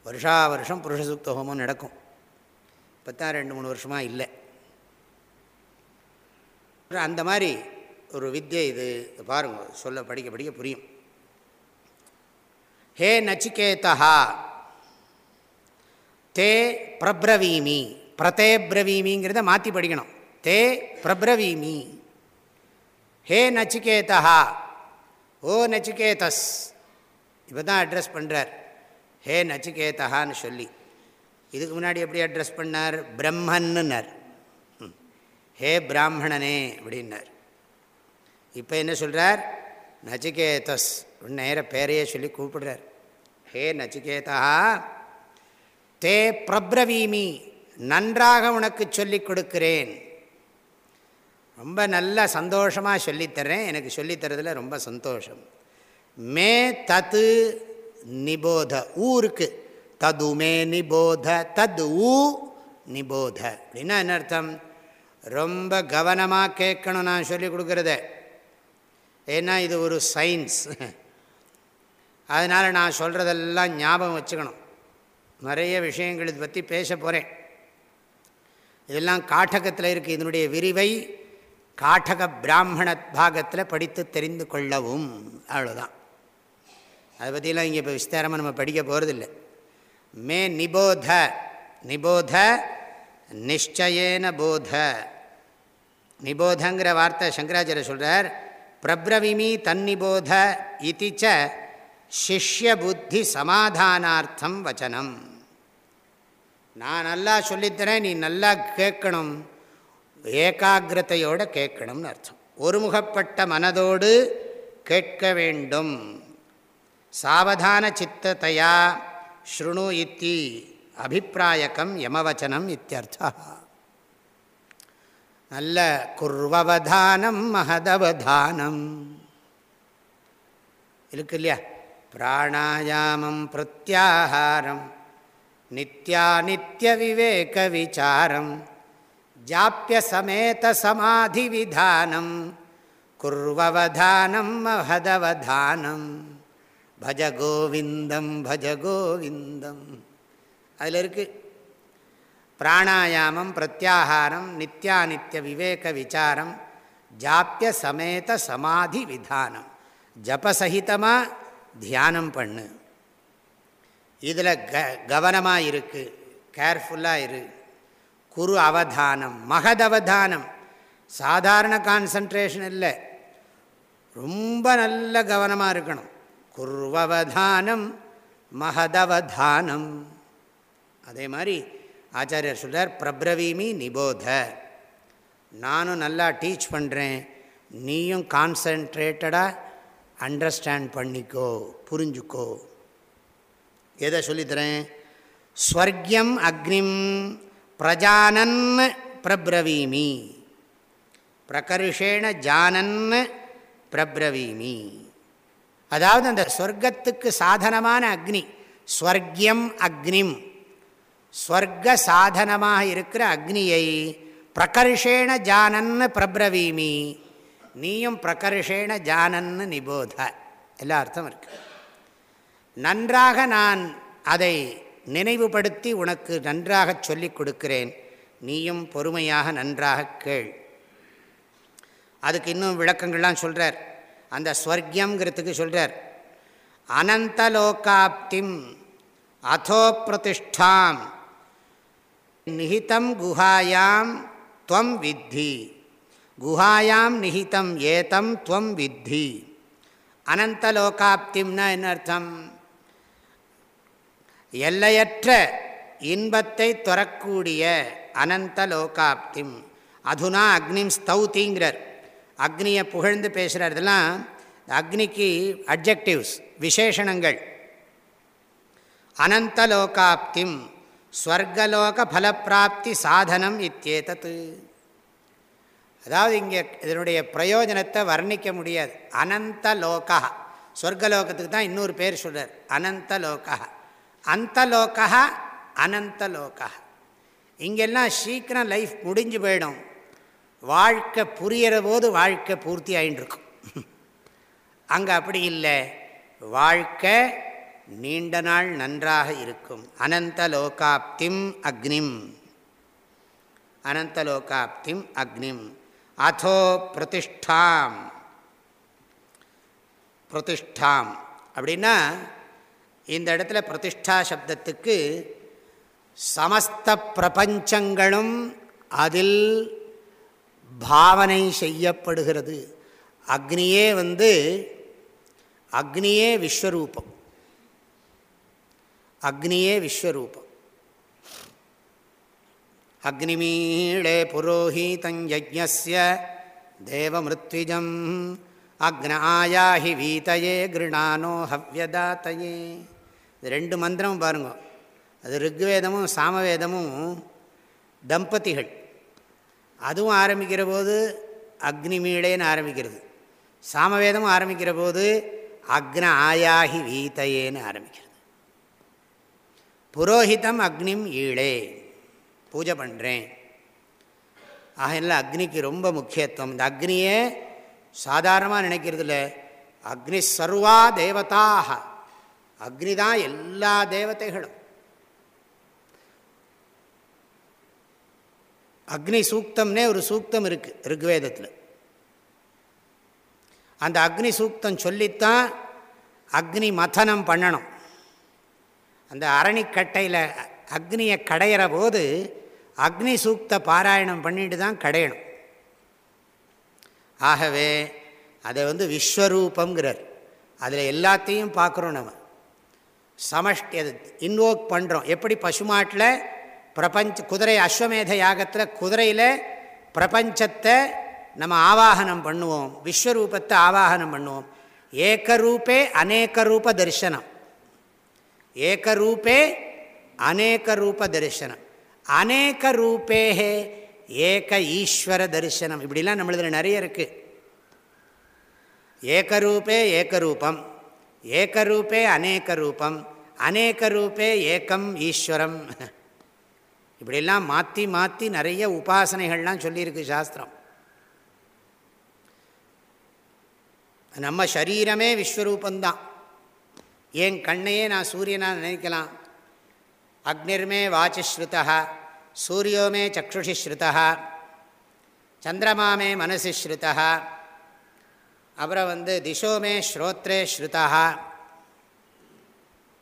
S1: வருஷா வருஷம் புருஷசூக்த ஹோமம் நடக்கும். இப்போ தான் ரெண்டு மூணு வருஷமாக இல்லை. அந்த மாதிரி ஒரு வித்தியை இது பாருங்கள் சொல்ல படிக்க படிக்க புரியும். ஹே நச்சிகேதா தே பிரப்ரவீமி. பிரதே பிரவீமிங்கிறத மாற்றி படிக்கணும். தே பிரப்ரவீமி. ஹே நச்சிகேதா ஓ நச்சிகேதஸ். இப்போ தான் அட்ரஸ் பண்ணுறார் ஹே நச்சிகேதான்னு சொல்லி. இதுக்கு முன்னாடி எப்படி அட்ரஸ் பண்ணார்? பிரம்மன்னுனர் ஹே பிராமணனே அப்படின்னார். இப்போ என்ன சொல்கிறார் நச்சிகேதஸ். நேர பேரையே சொல்லி கூப்பிடுறார். ஹே நச்சிகேதா தே பிரப்ரவீமி. நன்றாக உனக்கு சொல்லிக் கொடுக்கிறேன். ரொம்ப நல்ல சந்தோஷமாக சொல்லித்தரேன் எனக்கு சொல்லித்தரதில் ரொம்ப சந்தோஷம். மே தத்து நிபோத. ஊருக்கு ததுமே நிபோத. தது ஊ நிபோத. அப்படின்னா என்ன அர்த்தம்? ரொம்ப கவனமாக கேட்கணும் நான் சொல்லிக் கொடுக்குறத. ஏன்னா இது ஒரு சயின்ஸ். அதனால் நான் சொல்கிறதெல்லாம் ஞாபகம் வச்சுக்கணும். நிறைய விஷயங்கள் இது பற்றி பேச போகிறேன் இதெல்லாம் காட்டகத்தில் இருக்குது இதனுடைய விரிவை காட்டக பிராமண பாகத்தில் படித்து தெரிந்து கொள்ளவும். அவ்வளோதான் அதை பற்றிலாம் இங்கே இப்போ விஸ்தாரமாக நம்ம படிக்க போகிறதில்லை மே நிபோத நிபோத நிச்சயேன போத. நிபோதங்கிற வார்த்தை சங்கராச்சாரிய சொல்கிறார் பிரப்ரவிமி தன்னிபோத இத்திச்ச சிஷ்ய புத்தி சமாதானார்த்தம் வச்சனம். நான் நல்லா சொல்லித்தரேன் நீ நல்லா கேட்கணும். ஏகாகிரதையோடு கேட்கணும்னு அர்த்தம். ஒருமுகப்பட்ட மனதோடு கேட்க வேண்டும். சாவதான சித்தத்தையா? ஸ்ருணு இத்தி அபிப்பிராயக்கம் யமவச்சனம் இத்தியர்த்தா. நல்ல குர்வவதானம் மகதவதானம். இருக்கு இல்லையா? பிராணாயாமம் பிரத்யாகாரம். நித்யா நித்திய விவேக விசாரம் ஜாப்பிய சமேத சமாதி விதானம் குர்வவதானம் மகதவதானம் பஜ கோவிந்தம் பஜ கோவிந்தம். அதில் இருக்குது பிராணாயாமம் பிரத்யாகாரம் நித்யானித்திய விவேக விசாரம் ஜாப்பிய சமேத சமாதி விதானம் ஜபசகிதமாக தியானம் பண்ணு. இதில் க கவனமாக இருக்கு. கேர்ஃபுல்லாக இரு. குரு அவதானம் மகதவதானம் சாதாரண கான்சன்ட்ரேஷன் இல்லை. ரொம்ப நல்ல கவனமாக இருக்கணும். குர்வவதானம் மகதவதானம் அதே மாதிரி ஆச்சாரியர் சொல்கிறார் பிரப்ரவீமி நிபோத. நானும் நல்லா டீச் பண்ணுறேன் நீயும் கான்சன்ட்ரேட்டடாக அண்டர்ஸ்டாண்ட் பண்ணிக்கோ புரிஞ்சுக்கோ. எதை சொல்லித்தரேன்? ஸ்வர்கியம் அக்னிம் பிரஜானன் பிரப்ரவீமி. பிரகர்ஷேண ஜானன் பிரப்ரவீமி. அதாவது அந்த ஸ்வர்க்கத்துக்கு சாதனமான அக்னி ஸ்வர்கியம் அக்னிம். ஸ்வர்க்க சாதனமாக இருக்கிற அக்னியை பிரகர்ஷேண ஜானன்னு பிரப்ரவீமி. நீயும் பிரகர்ஷேண ஜானன்னு நிபோத. எல்லா அர்த்தம் இருக்குது நன்றாக நான் அதை நினைவுபடுத்தி உனக்கு நன்றாக சொல்லிக் கொடுக்கிறேன். நீயும் பொறுமையாக நன்றாக கேள். அதுக்கு இன்னும் விளக்கங்கள்லாம் சொல்கிறார் அந்த ஸ்வர்கியங்கிறதுக்கு சொல்கிறார் அனந்தலோகாப்திம் அதோ பிரதிஷ்டாம். நிஹிதம் குஹாயாம் துவம் வித்தி. குஹாயாம் நிஹிதம் ஏதம் துவம் வித்தி. அனந்தலோகாப்திம்னா என்ன அர்த்தம்? எல்லையற்ற இன்பத்தை துறக்கூடிய அனந்தலோகாப்திம் அதுனா அக்னிம் ஸ்தௌதிங்கிறார். அக்னியை புகழ்ந்து பேசுகிறார் இதெல்லாம் அக்னிக்கு அப்ஜெக்டிவ்ஸ் விசேஷணங்கள். அனந்தலோகாப்திம் ஸ்வர்கலோக ஃபலப்பிராப்தி சாதனம் இத்தியேதத்து. அதாவது இங்கே இதனுடைய பிரயோஜனத்தை வர்ணிக்க முடியாது. அனந்த லோகா. சொர்க்கலோகத்துக்கு தான் இன்னொரு பேர் சொல்கிறார் அனந்த லோகா. அந்த லோகா இங்கெல்லாம் சீக்கிரம் லைஃப் முடிஞ்சு போயிடும். வாழ்க்கை புரிகிற போது வாழ்க்கை பூர்த்தி ஆகிட்டுருக்கும் அங்கே அப்படி இல்லை. வாழ்க்கை நீண்ட நாள் நன்றாக இருக்கும். அனந்த லோகாப்திம் அக்னிம். அனந்தலோகாப்திம் அக்னிம். அதோ பிரதிஷ்டாம். பிரதிஷ்டாம். அப்படின்னா இந்த இடத்துல பிரதிஷ்டா சப்தத்துக்கு சமஸ்த பிரபஞ்சங்களும் அதில் பாவனை செய்யப்படுகிறது. அக்னியே வந்து அக்னியே விஸ்வரூபம். அக்னியே விஸ்வரூபம். அக்னிமீளே புரோஹீதஞ்சஸ்ய தேவமிருத்விஜம். அக்ன ஆயாஹி வீதையே கிருணானோ ஹவ்யதாத்தையே இது ரெண்டு மந்திரமும் பாருங்க. அது ருக்வேதமும் சாமவேதமும் தம்பதிகள். அதுவும் ஆரம்பிக்கிற போது அக்னிமீளேன்னு ஆரம்பிக்கிறது. சாமவேதமும் ஆரம்பிக்கிற போது அக்ன ஆயாகி வீத்தையேன்னு ஆரம்பிக்கிறது. புரோஹிதம் அக்னிம் ஈழே. பூஜை பண்ணுறேன் ஆகையினால அக்னிக்கு ரொம்ப முக்கியத்துவம். இந்த அக்னியே சாதாரணமாக நினைக்கிறதுல அக்னி சர்வா தேவதாக அக்னி தான் எல்லா தேவதைகளும். அக்னி சூக்தம்னே ஒரு சூக்தம் இருக்குது ருக்வேதத்தில் அந்த அக்னி சூக்தம் சொல்லித்தான் அக்னி மதனம் பண்ணணும். அந்த அரணிக்கட்டையில் அக்னியை கடையிற போது அக்னி சூக்த பாராயணம் பண்ணிட்டு தான் கடையணும். ஆகவே அதை வந்து விஸ்வரூபங்கிறார் அதில் எல்லாத்தையும் பார்க்குறோம் நம்ம. சமஷ்டி அது இன்வோக் பண்ணுறோம் எப்படி? பசுமாட்டில் பிரபஞ்ச குதிரை அஸ்வமேத யாகத்தில் குதிரையில் பிரபஞ்சத்தை நம்ம ஆவாகனம் பண்ணுவோம். விஸ்வரூபத்தை ஆவாகனம் பண்ணுவோம். ஏக்கரூபே அநேக ரூப தரிசனம். ஏகரூபே அநேக ரூப தரிசனம். அநேக ரூபேஹே ஏக ஈஸ்வர தரிசனம். இப்படிலாம் நம்மளதில் நிறைய இருக்குது ஏகரூபே ஏகரூபம். ஏகரூபே அநேக ரூபம் அநேக ரூபே ஏக்கம் ஈஸ்வரம். இப்படிலாம் மாற்றி மாற்றி நிறைய உபாசனைகள்லாம் சொல்லியிருக்கு சாஸ்திரம். நம்ம சரீரமே விஸ்வரூபந்தான். என் கண்ணையே நான் சூரியனாக நினைக்கலாம்? அக்னிர்மே வாச்சிஸ்ருதா சூரியோமே சக்ஷுஷிஸ்ருதா சந்திரமாமே மனசிஸ்ருதா அப்புறம் வந்து திசோமே ஸ்ரோத்ரே ஸ்ருதா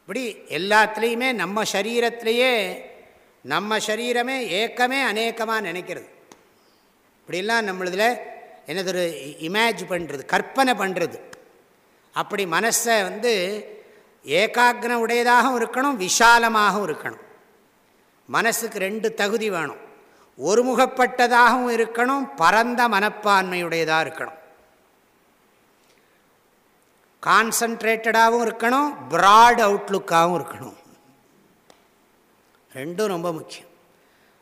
S1: இப்படி எல்லாத்துலேயுமே நம்ம சரீரத்திலேயே நம்ம சரீரமே ஏக்கமே அநேக்கமாக நினைக்கிறது. இப்படிலாம் நம்மளதில் என்னது ஒரு இமேஜ் பண்ணுறது கற்பனை பண்ணுறது அப்படி மனசை வந்து ஏகாக்ன உடையதாகவும் இருக்கணும் விஷாலமாகவும் இருக்கணும். மனசுக்கு ரெண்டு தகுதி வேணும். ஒருமுகப்பட்டதாகவும் இருக்கணும் பரந்த மனப்பான்மையுடையதாக இருக்கணும். கான்சன்ட்ரேட்டடாகவும் இருக்கணும் ப்ராட் அவுட்லுக்காகவும் இருக்கணும். ரெண்டும் ரொம்ப முக்கியம்.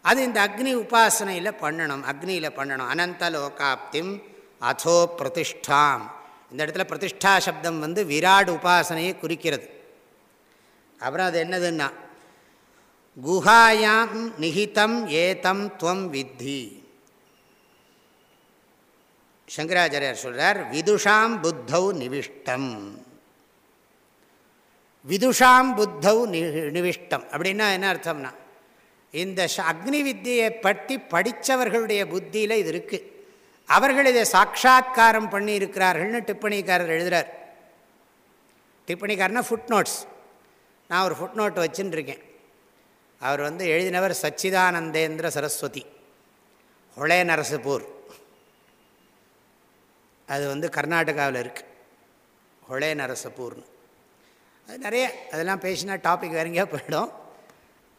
S1: அது இந்த அக்னி உபாசனையில் பண்ணணும் அக்னியில் பண்ணணும். அனந்த லோகாப்திம் அதோ பிரதிஷ்டாம். இந்த இடத்துல பிரதிஷ்டா சப்தம் வந்து விராட் உபாசனையை குறிக்கிறது. அப்புறம் அது என்னதுன்னா குஹாயாம் நிகிதம் ஏதம் துவம் வித்தி. சங்கராச்சாரியார் சொல்கிறார் விதுஷாம் புத்தௌ நிவிஷ்டம். விதுஷாம் புத்தௌ நிவிஷ்டம். அப்படின்னா என்ன அர்த்தம்னா இந்த அக்னி வித்தியை பற்றி படித்தவர்களுடைய புத்தியில் இது இருக்குது அவர்கள் இதை சாட்சா்காரம் பண்ணியிருக்கிறார்கள்னு டிப்பணிக்காரர் எழுதுகிறார் டிப்பணிக்காரனா ஃபுட் நோட்ஸ் நான் ஒரு ஃபுட் நோட் வச்சுட்டுருக்கேன் அவர் வந்து எழுதினவர் சச்சிதானந்தேந்திர சரஸ்வதி ஹொளே நரசுபூர். அது வந்து கர்நாடகாவில் இருக்குது ஹொளே நரசபூர்னு அது நிறைய அதெல்லாம் பேசினா டாபிக் வேற எங்கேயா போயிடும்.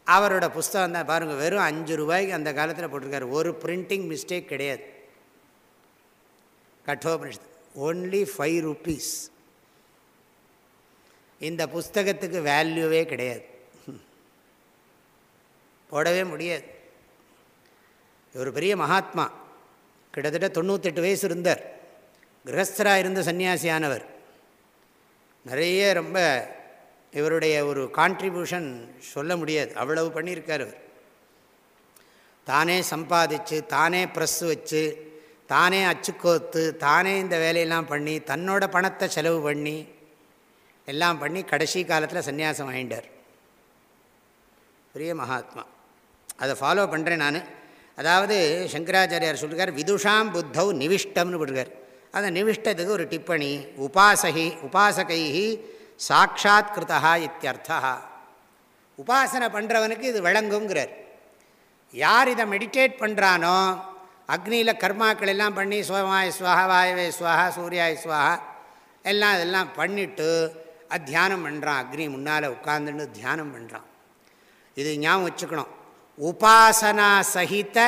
S1: அவரோட புஸ்தகம் தான் பாருங்கள் வெறும் அஞ்சு ரூபாய்க்கு அந்த காலத்தில் போட்டிருக்காரு. ஒரு பிரிண்டிங் மிஸ்டேக் கிடையாது. கட்டோபனிஷத்து. ஓன்லி ஃபைவ் ருப்பீஸ் இந்த புஸ்தகத்துக்கு வேல்யூவே கிடையாது. போடவே முடியாது. ஒரு பெரிய மகாத்மா. கிட்டத்தட்ட தொண்ணூத்தெட்டு வயசு இருந்தார். கிரகஸ்தராக இருந்த சன்னியாசியானவர். நிறைய ரொம்ப இவருடைய ஒரு கான்ட்ரிபியூஷன் சொல்ல முடியாது. அவ்வளவு பண்ணியிருக்கார் அவர் தானே சம்பாதிச்சு தானே ப்ரெஸ் வச்சு தானே அச்சுக்கோத்து தானே இந்த வேலையெல்லாம் பண்ணி தன்னோட பணத்தை செலவு பண்ணி எல்லாம் பண்ணி கடைசி காலத்தில் சன்னியாசம் வாங்கிட்டார் பெரிய மகாத்மா. அதை ஃபாலோ பண்ணுறேன் நான். அதாவது சங்கராச்சாரியார் சொல்லிருக்கார் விதுஷாம் புத்தவ் நிவிஷ்டம்னு போட்டிருக்கார். அந்த நிவிஷ்டத்துக்கு ஒரு டிப்பணி. உபாசகி உபாசகை சாட்சாத் கிருதா இத்தியர்த்தா உபாசனை பண்ணுறவனுக்கு இது விளங்குங்கிறார் யார் இதை மெடிடேட் பண்ணுறானோ அக்னியில் கர்மாக்கள் எல்லாம் பண்ணி சோமாய் ஸ்வஹா வாயவே ஸ்வஹா சூர்யாய் ஸ்வஹா எல்லாம் இதெல்லாம் பண்ணிவிட்டு அது தியானம் பண்ணுறான் அக்னி முன்னால் உட்காந்துன்னு தியானம் பண்ணுறான் இது ஞாபகம் வச்சுக்கணும். உபாசனா சகித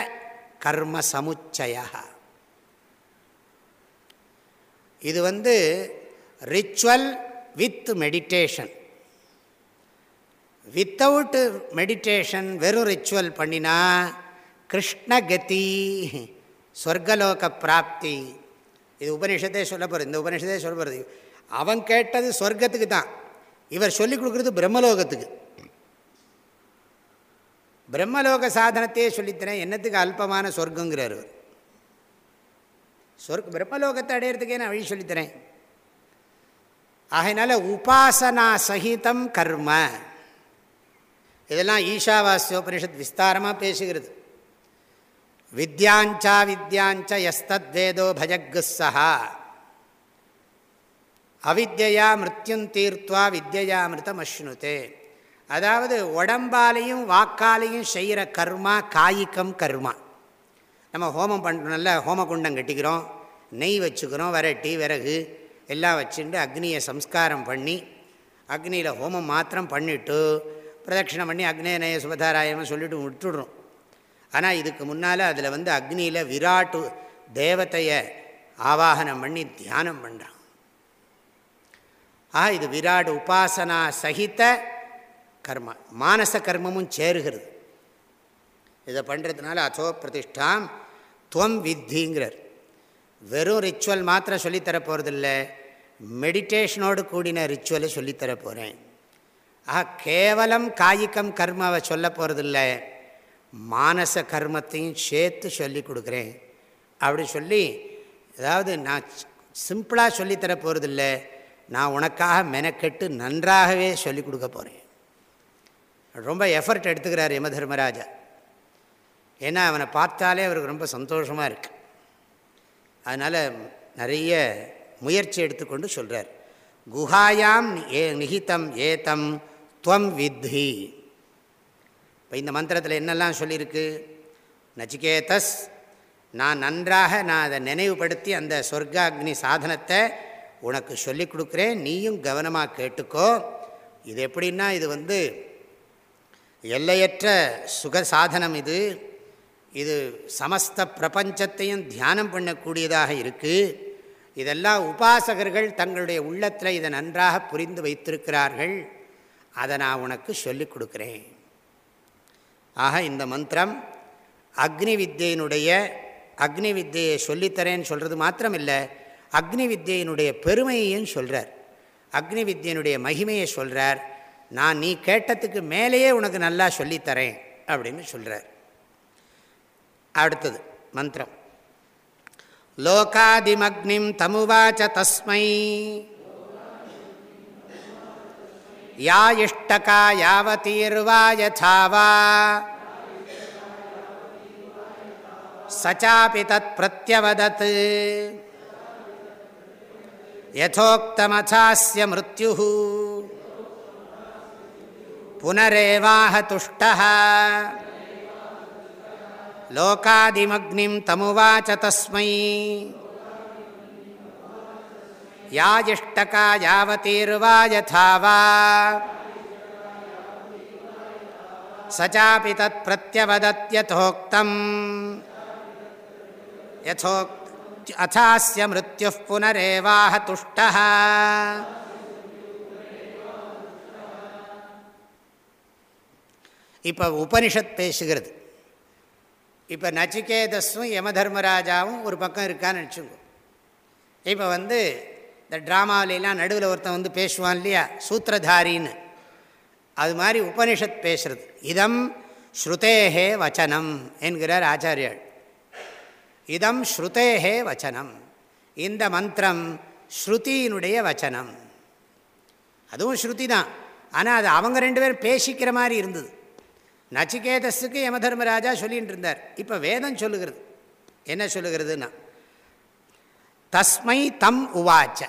S1: கர்ம சமுச்சயா இது வந்து ritual with meditation without meditation வெறும் ரிச்சுவல் பண்ணினா கிருஷ்ணகதி சொர்க்கலோக பிராப்தி. இது உபனிஷத்தே சொல்ல போகிறது இந்த உபனிஷத்தே சொல்ல போகிறது அவன் கேட்டது சொர்க்கத்துக்கு தான். இவர் சொல்லிக் கொடுக்குறது பிரம்மலோகத்துக்கு. பிரம்மலோக சாதனத்தையே சொல்லித்தரேன். என்னத்துக்கு அல்பமான சொர்க்கங்கிறார் சொர்க்க பிரம்மலோகத்தை அடையிறதுக்கே நான் வழி சொல்லித்தரேன். ஆகையினால உபாசனா சகிதம் கர்ம. இதெல்லாம் ஈஷாவாஸ்யோபனிஷத் விஸ்தாரமாக பேசுகிறது. வித்யாஞ்சா வித்யாஞ்ச எஸ்தத் வேதோ பஜக்கு சஹா அவித்யா மிருத்யும் தீர்த்வா வித்யா மிருதம் அஷ்ணுதே அதாவது உடம்பாலையும் வாக்காலையும் செய்கிற கர்மா காய்கம் கர்மா. நம்ம ஹோமம் பண்ணுறோம் நல்ல ஹோமகுண்டம் கட்டிக்கிறோம். நெய் வச்சுக்கிறோம் வரட்டி விறகு எல்லாம் வச்சுட்டு அக்னியை சம்ஸ்காரம் பண்ணி அக்னியில் ஹோமம் மாத்திரம் பண்ணிவிட்டு பிரதட்சிணம் பண்ணி அக்னே நய சுபதாராயமாக சொல்லிட்டு விட்டுடுறோம். ஆனால் இதுக்கு முன்னால் அதில் வந்து அக்னியில் விராட்டு தேவத்தையை ஆவாகனம் பண்ணி தியானம் பண்ணுறான் ஆ இது விராட் உபாசனா சகித்த கர்மா மானச கர்மமும் சேருகிறது. இதை பண்ணுறதுனால அசோ பிரதிஷ்டாம் துவம் வித்திங்கிறார். வெறும் ரிச்சுவல் மாத்திரம் சொல்லித்தர போகிறதில்ல மெடிடேஷனோடு கூடின ரிச்சுவலை சொல்லித்தர போகிறேன் ஆஹா கேவலம் காய்கம் கர்மாவை சொல்ல போகிறதில்ல மானச கர்மத்தையும் சேர்த்து சொல்லி கொடுக்குறேன். அப்படி சொல்லி அதாவது நான் சிம்பிளாக சொல்லித்தர போகிறதில்ல நான் உனக்காக மெனக்கெட்டு நன்றாகவே சொல்லிக் கொடுக்க போகிறேன் ரொம்ப எஃபர்ட் எடுத்துக்கிறார் யம தர்மராஜா. ஏன்னா அவனை பார்த்தாலே அவருக்கு ரொம்ப சந்தோஷமாக இருக்கு. அதனால் நிறைய முயற்சி எடுத்துக்கொண்டு சொல்கிறார் குஹாயாம் ஏ நிகிதம் ஏதம் துவம் வித்தி இப்போ இந்த மந்திரத்தில் என்னெல்லாம் சொல்லியிருக்கு? நச்சிகேதஸ் நான் நன்றாக நான் அதை நினைவுபடுத்தி அந்த சொர்க்காக்னி சாதனத்தை உனக்கு சொல்லிக் கொடுக்குறேன். நீயும் கவனமாக கேட்டுக்கோ. இது எப்படின்னா இது வந்து எல்லையற்ற சுக சாதனம் இது. இது சமஸ்த பிரபஞ்சத்தையும் தியானம் பண்ணக்கூடியதாக இருக்குது இதெல்லாம் உபாசகர்கள் தங்களுடைய உள்ளத்தில் இதை நன்றாக புரிந்து வைத்திருக்கிறார்கள். அதை நான் உனக்கு சொல்லிக் கொடுக்குறேன். ஆக இந்த மந்திரம் அக்னி வித்தியினுடைய அக்னி வித்தியை சொல்லித்தரேன்னு சொல்கிறது மாத்திரம் இல்லை அக்னி வித்தியினுடைய பெருமையையும் சொல்கிறார் அக்னி வித்தியனுடைய மகிமையை சொல்கிறார் நான் நீ கேட்டதுக்கு மேலேயே உனக்கு நல்லா சொல்லித்தரேன் அப்படின்னு சொல்கிறார் அடுத்தது மந்திரம். லோகாதிமக்னிம் தமுவாச்ச தஸ்மை. யா இஷ்டகா யாவதீர்வா யதாவா. சச்சாபி தத் பிரத்யவதத். யதோக்தமசாஸ்ய மிருத்யு. புனரேவாஹ துஷ்டா லோகாதிமக்னிம் தமுவாச்ச தஸ்மை யாயிஷ்டகா யாவதீர்வா யதாவா சச்சாபி தத் பிரத்யவதத்யதோக்தம் யதோக் அதாஸ்ய மிருத்யு புனரேவாஹ துஷ்டः இப்போ உபனிஷத் பேசுகிறது இப்போ நச்சிகேதஸும் யமதர்மராஜாவும் ஒரு பக்கம் இருக்கான்னு நினச்சிங்க இப்போ வந்து இந்த ட்ராமாவிலாம் நடுவில் ஒருத்தன் வந்து பேசுவான் இல்லையா? சூத்திரதாரின்னு. அது மாதிரி உபனிஷத் பேசுறது. இதம் ஸ்ருதேஹே வச்சனம் என்கிறார் ஆச்சாரியாள் இதம் ஸ்ருதேஹே வச்சனம். இந்த மந்திரம் ஸ்ருதியினுடைய வச்சனம். அதுவும் ஸ்ருதி தான். ஆனால் அது அவங்க ரெண்டு பேரும் பேசிக்கிற மாதிரி இருந்தது. நச்சிகேதஸுக்கு யமதர்மராஜா சொல்லிகிட்டு இருந்தார் இப்போ வேதம் சொல்லுகிறது. என்ன சொல்லுகிறதுன்னா தஸ்மை தம் உவாச்ச.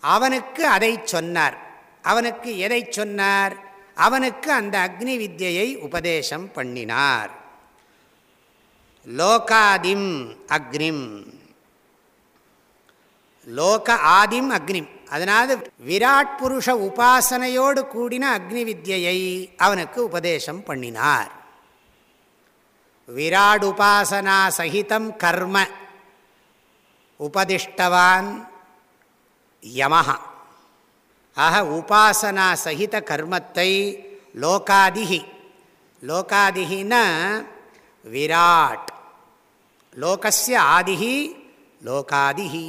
S1: அவனுக்கு அதை சொன்னார். அவனுக்கு எதை சொன்னார்? அவனுக்கு அந்த அக்னி வித்தியை உபதேசம் பண்ணினார். லோகாதிம் அக்னிம். லோக ஆதிம் அக்னிம். அதனால் விராட் புருஷ உபாசனையோடு கூடின அக்னி வித்யை அவனுக்கு உபதேசம் பண்ணினார். விராட் உபாசனா சகிதம் கர்ம உபதிஷ்டவான் யமஹா. ஆக உபாசனா சகித கர்மத்தை லோகாதிகி லோகாதிகின்னா விராட் லோகஸ்ய ஆதிகி லோகாதிகி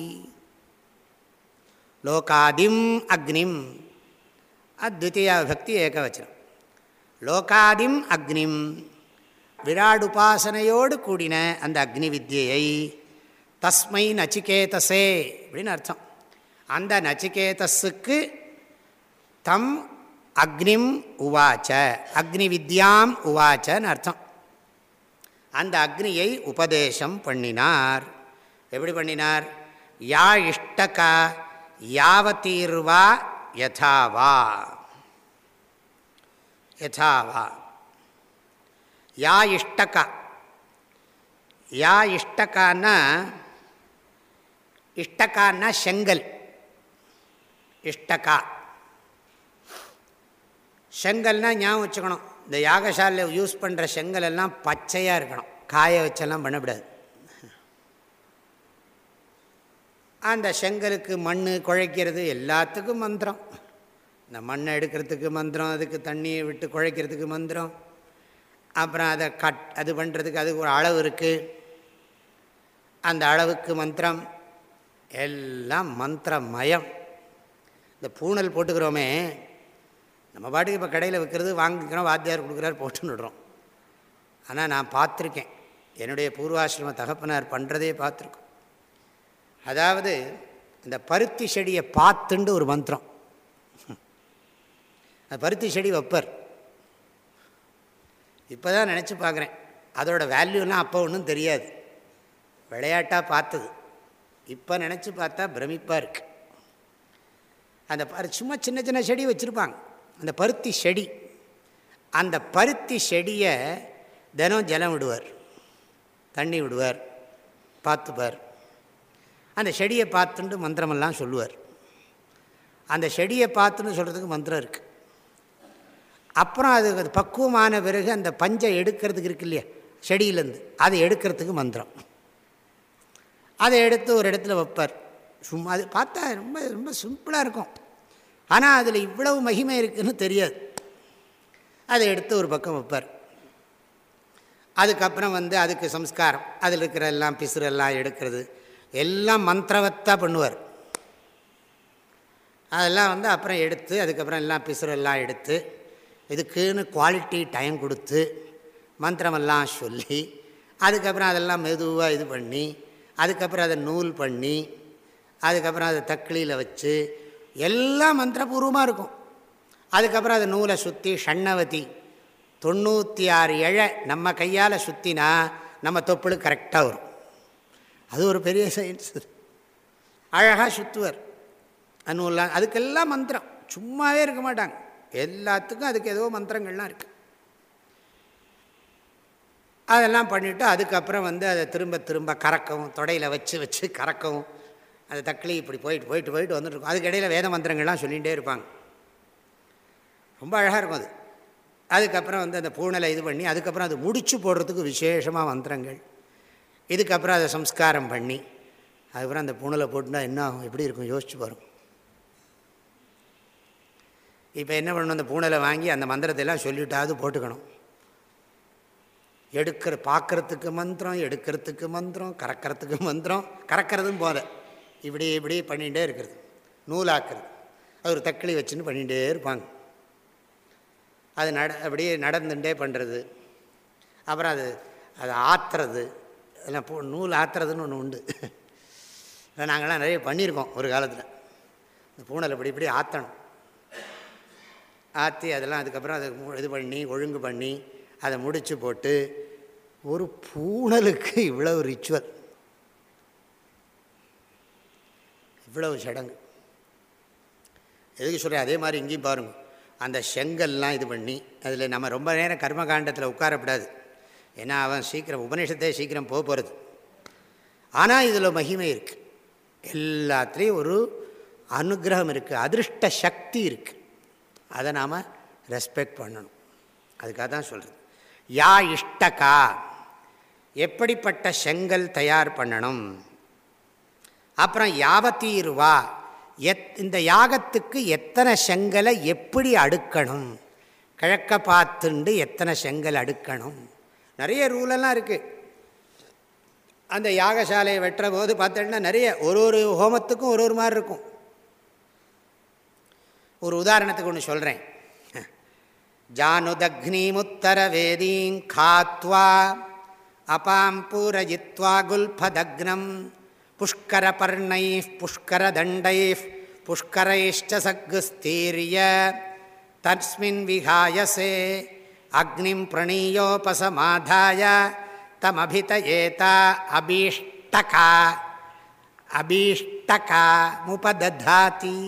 S1: லோகாதிம் அக்னிம். அத்விତୀயா விபக்தி ஏகவச்சனம். லோகாதிம் அக்னிம். விராடுபாசனையோடு கூடின அந்த அக்னி வித்தியை தஸ்மை நச்சிகேதசே அப்படின்னு அர்த்தம். அந்த நச்சிகேதஸுக்கு தம் அக்னிம் உவாச்ச அக்னி வித்யாம் உவாச்சன்னு அர்த்தம். அந்த அக்னியை உபதேசம் பண்ணினார். எப்படி பண்ணினார்? யா இஷ்டகா யாவத்தீர்வா யதாவா யதாவா யா இஷ்டகா. யா இஷ்டகான்னா இஷ்டகான்னா செங்கல். இஷ்டகா. செங்கல்னால் ஞாபகம் வச்சுக்கணும். இந்த யாகசாலையில் யூஸ் பண்ணுற செங்கல் எல்லாம் பச்சையாக இருக்கணும். காய வச்செல்லாம் பண்ணக்கூடாது அந்த செங்கலுக்கு மண் குழைக்கிறது எல்லாத்துக்கும் மந்திரம். இந்த மண்ணை எடுக்கிறதுக்கு மந்திரம் அதுக்கு தண்ணியை விட்டு குழைக்கிறதுக்கு மந்திரம். அப்புறம் அதை கட் அது பண்ணுறதுக்கு அதுக்கு ஒரு அளவு இருக்குது அந்த அளவுக்கு மந்திரம். எல்லாம் மந்திரமயம். இந்த பூனல் போட்டுக்கிறோமே. நம்ம பாட்டுக்கு இப்போ கடையில் விற்கிறது வாங்கிக்கிறோம் வாத்தியார் கொடுக்குறாரு போட்டுன்னு விடுறோம். ஆனால் நான் பார்த்துருக்கேன். என்னுடைய பூர்வாசிரம தகப்பனார் பண்ணுறதே பார்த்துருக்கோம். அதாவது இந்த பருத்தி செடியை பார்த்துண்டு ஒரு மந்திரம். அந்த பருத்தி செடி வைப்பர். இப்போ தான் நினச்சி பார்க்குறேன். அதோட வேல்யூலாம் அப்போ ஒன்றும் தெரியாது. விளையாட்டாக பார்த்தது. இப்போ நினச்சி பார்த்தா பிரமிப்பாக இருக்குது அந்த சும்மா சின்ன சின்ன செடி வச்சுருப்பாங்க. அந்த பருத்தி செடி. அந்த பருத்தி செடியை தினம் ஜலம் விடுவார். தண்ணி விடுவார். பார்த்துப்பார். அந்த செடியை பார்த்துட்டு மந்திரமெல்லாம் சொல்லுவார். அந்த செடியை பார்த்துன்னு சொல்கிறதுக்கு மந்திரம் இருக்குது அப்புறம் அது பக்குவமான பிறகு அந்த பஞ்சை எடுக்கிறதுக்கு இருக்கு இல்லையா செடியிலேருந்து அதை எடுக்கிறதுக்கு மந்திரம். அதை எடுத்து ஒரு இடத்துல வைப்பார். சும்மா அது பார்த்தா ரொம்ப ரொம்ப சிம்பிளாக இருக்கும். ஆனால் அதில் இவ்வளவு மகிமை இருக்குதுன்னு தெரியாது. அதை எடுத்து ஒரு பக்கம் வைப்பார். அதுக்கப்புறம் வந்து அதுக்கு சம்ஸ்காரம் அதில் இருக்கிற எல்லாம் பிசுரெல்லாம் எடுக்கிறது. எல்லாம் மந்திரவத்தாக பண்ணுவார். அதெல்லாம் வந்து அப்புறம் எடுத்து அதுக்கப்புறம் எல்லாம் பிசுரெல்லாம் எடுத்து இதுக்குன்னு குவாலிட்டி டைம் கொடுத்து மந்திரமெல்லாம் சொல்லி அதுக்கப்புறம் அதெல்லாம் மெதுவாக இது பண்ணி அதுக்கப்புறம் அதை நூல் பண்ணி அதுக்கப்புறம் அதை தக்களியில் வச்சு எல்லாம் மந்திரபூர்வமாக இருக்கும். அதுக்கப்புறம் அதை நூலை சுற்றி ஷண்ணவதி தொண்ணூற்றி ஆறு இழை நம்ம கையால் சுற்றினா நம்ம தொப்புளுக்கு கரெக்டாக வரும். அது ஒரு பெரிய சயின்ஸ் அழகாக சுத்துவர். அன்னும் அதுக்கெல்லாம் மந்திரம். சும்மாவே இருக்க மாட்டாங்க. எல்லாத்துக்கும் அதுக்கு ஏதோ மந்திரங்கள்லாம் இருக்குது அதெல்லாம் பண்ணிவிட்டு அதுக்கப்புறம் வந்து அதை திரும்ப திரும்ப கறக்கவும் தொடையில் வச்சு வச்சு கறக்கவும் அந்த தக்களி இப்படி போயிட்டு போயிட்டு போயிட்டு வந்துட்டுருக்கும் அதுக்கு இடையில் வேத மந்திரங்கள்லாம் சொல்லிகிட்டே இருப்பாங்க. ரொம்ப அழகாக இருக்கும் அது. அதுக்கப்புறம் வந்து அந்த பூனலை இது பண்ணி அதுக்கப்புறம் அது முடிச்சு போடுறதுக்கு விசேஷமாக மந்திரங்கள். இதுக்கப்புறம் அதை சம்ஸ்காரம் பண்ணி அதுக்கப்புறம் அந்த புணலை போட்டுனா என்ன ஆகும் எப்படி இருக்கும்? யோசிச்சு பாருங்க. இப்போ என்ன பண்ணணும்? அந்த பூனலை வாங்கி அந்த மந்திரத்தை எல்லாம் சொல்லிவிட்டாவது போட்டுக்கணும். எடுக்கிற பார்க்குறதுக்கு மந்திரம் எடுக்கிறதுக்கு மந்திரம் கறக்கிறதுக்கு மந்திரம் கறக்கிறதும் போல. இப்படி இப்படி பண்ணிகிட்டே இருக்கிறது. நூலாக்குறது. அது ஒரு தக்களி வச்சுன்னு பண்ணிகிட்டே இருப்பாங்க. அது நட அப்படியே நடந்துட்டே பண்ணுறது அப்புறம் அது அதை ஆற்றுறது எல்லாம் போ நூல் ஆற்றுறதுன்னு ஒன்று உண்டு. நாங்கள்லாம் நிறைய பண்ணியிருக்கோம் ஒரு காலத்தில். இந்த பூனலை இப்படி இப்படி ஆற்றணும் ஆற்றி அதெல்லாம் அதுக்கப்புறம் அதை இது பண்ணி ஒழுங்கு பண்ணி அதை முடித்து போட்டு ஒரு பூனலுக்கு இவ்வளவு ரிச்சுவல் இவ்வளவு சடங்கு. எதுக்கு சொல்கிறேன் அதே மாதிரி இங்கேயும் பாருங்கள் அந்த செங்கல்லாம் இது பண்ணி அதில் நம்ம ரொம்ப நேரம் கர்மகாண்டத்தில் உட்காரப்படாது ஏன்னா அவன் சீக்கிரம் உபநிஷத்தே சீக்கிரம் போக போகிறது ஆனால் இதில் மகிமை இருக்குது எல்லாத்துலேயும் ஒரு அனுகிரகம் இருக்குது அதிருஷ்ட சக்தி இருக்குது அதை நாம் ரெஸ்பெக்ட் பண்ணணும். அதுக்காக தான் சொல்கிறது யா இஷ்டகா எப்படிப்பட்ட செங்கல் தயார் பண்ணணும்? அப்புறம் யாவத்தீர்வா எத் இந்த யாகத்துக்கு எத்தனை செங்கலை எப்படி அடுக்கணும்? கிழக்க பார்த்துண்டு எத்தனை செங்கல் அடுக்கணும்? நிறைய ரூலெல்லாம் இருக்குது அந்த யாகசாலையை வெட்டுற போது பார்த்தோன்னா நிறைய ஒரு ஒரு ஹோமத்துக்கும் ஒரு ஒரு மாதிரி இருக்கும். ஒரு உதாரணத்துக்கு ஒன்று சொல்கிறேன் ஜானுதக்னீமுத்தரவேதீங் காத்வா அபாம் பூரயித்வா குல்பதக்னம் புஷ்கரபர்ணை புஷ்கரதண்டை புஷ்கரைஷ்ட சகுஸ்தீரிய தஸ்மின் விகாயசே அக்னிம் பிரணீயோபசமாதாய தமபிதயேதா அபீஷ்டகா அபீஷ்டகா முபததாதி.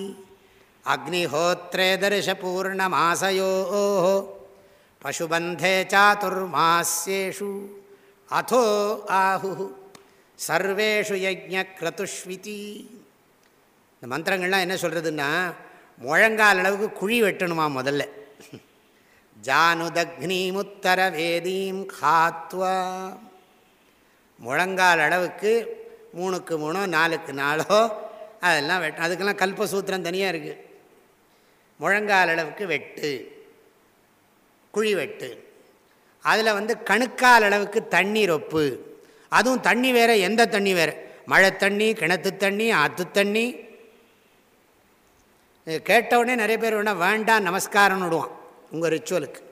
S1: அக்னிஹோத்ரே தர்ஷபூர்ணமாசயோ பசுபந்தே சாதுர்மாஸ்யேஷு அதோ ஆஹு சர்வேஷு யஜ்ஞக்ரதுஷ்விதி. இந்த மந்திரங்கள்லாம் என்ன சொல்கிறதுன்னா முழங்கால் அளவுக்கு குழி வெட்டணுமா முதல்ல. ஜானுதக்னீமுத்தர வேதீம் காத்வா. முழங்கால் அளவுக்கு மூணுக்கு மூணோ நாலுக்கு நாலோ அதெல்லாம் வெட் அதுக்கெல்லாம் கல்பசூத்திரம் தனியாக இருக்குது முழங்கால் அளவுக்கு வெட்டு குழி வெட்டு. அதில் வந்து கணுக்கால் அளவுக்கு தண்ணீர் ஒப்பு அதுவும் தண்ணி வேறு எந்த தண்ணி வேறு? மழை தண்ணி கிணத்து தண்ணி ஆற்று தண்ணி. கேட்டவுடனே நிறைய பேர் வேணால் வேண்டாம் நமஸ்காரம்னு விடுவான். உங்கள் ரிச்சுவலுக்கு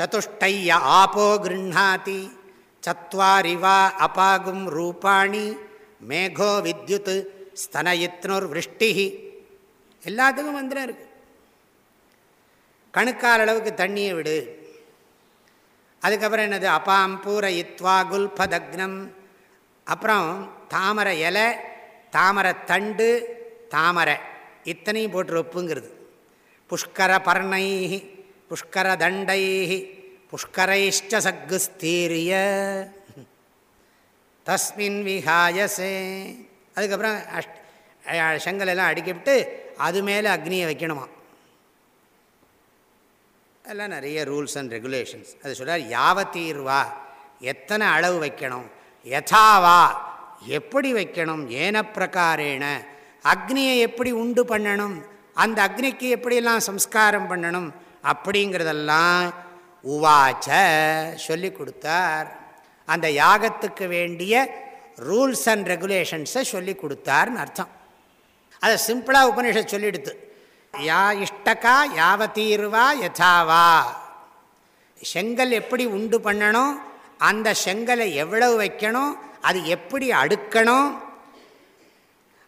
S1: சதுஷ்டைய ஆப்போ கிருண்ணாதி சத்வாரிவா அபாகும் ரூபாணி மேகோ வித்யுத் ஸ்தனயித்னுர் விருஷ்டி எல்லாத்துக்கும் மந்திரம் இருக்கு. கணுக்கால் அளவுக்கு தண்ணியை விடு. அதுக்கப்புறம் என்னது? அப்பாம் பூரயித்வா குல்பதக்னம். அப்புறம் தாமரை இலை தாமரை தண்டு தாமரை. இத்தனையும் போட்டு ஒப்புங்கிறது புஷ்கர பர்ணை புஷ்கர தண்டை புஷ்கரைஷ்ட சக்குஸ்தீரிய தஸ்மின் விஹாயசே அதுக்கப்புறம் அஷ்ட செங்கலெல்லாம் அடிக்கிவிட்டு அது மேலே அக்னியை வைக்கணுமா? எல்லாம் நிறைய ரூல்ஸ் அண்ட் ரெகுலேஷன்ஸ். அது சொல்கிறார் யாவத்தீர்வா எத்தனை அளவு வைக்கணும்? யதாவா எப்படி வைக்கணும்? ஏன பிரகாரேன? அக்னியை எப்படி உண்டு பண்ணணும்? அந்த அக்னிக்கு எப்படியெல்லாம் சம்ஸ்காரம் பண்ணணும் அப்படிங்கிறதெல்லாம் உவாச்ச சொல்லி கொடுத்தார். அந்த யாகத்துக்கு வேண்டிய ரூல்ஸ் அண்ட் ரெகுலேஷன்ஸை சொல்லி கொடுத்தார்னு அர்த்தம். அதை சிம்பிளாக உபநிஷத் சொல்லிடுத்து. யா இஷ்டக்கா யாவத்தீர்வா யதாவா. செங்கல் எப்படி உண்டு பண்ணணும் அந்த செங்கலை எவ்வளவு வைக்கணும் அது எப்படி அடுக்கணும்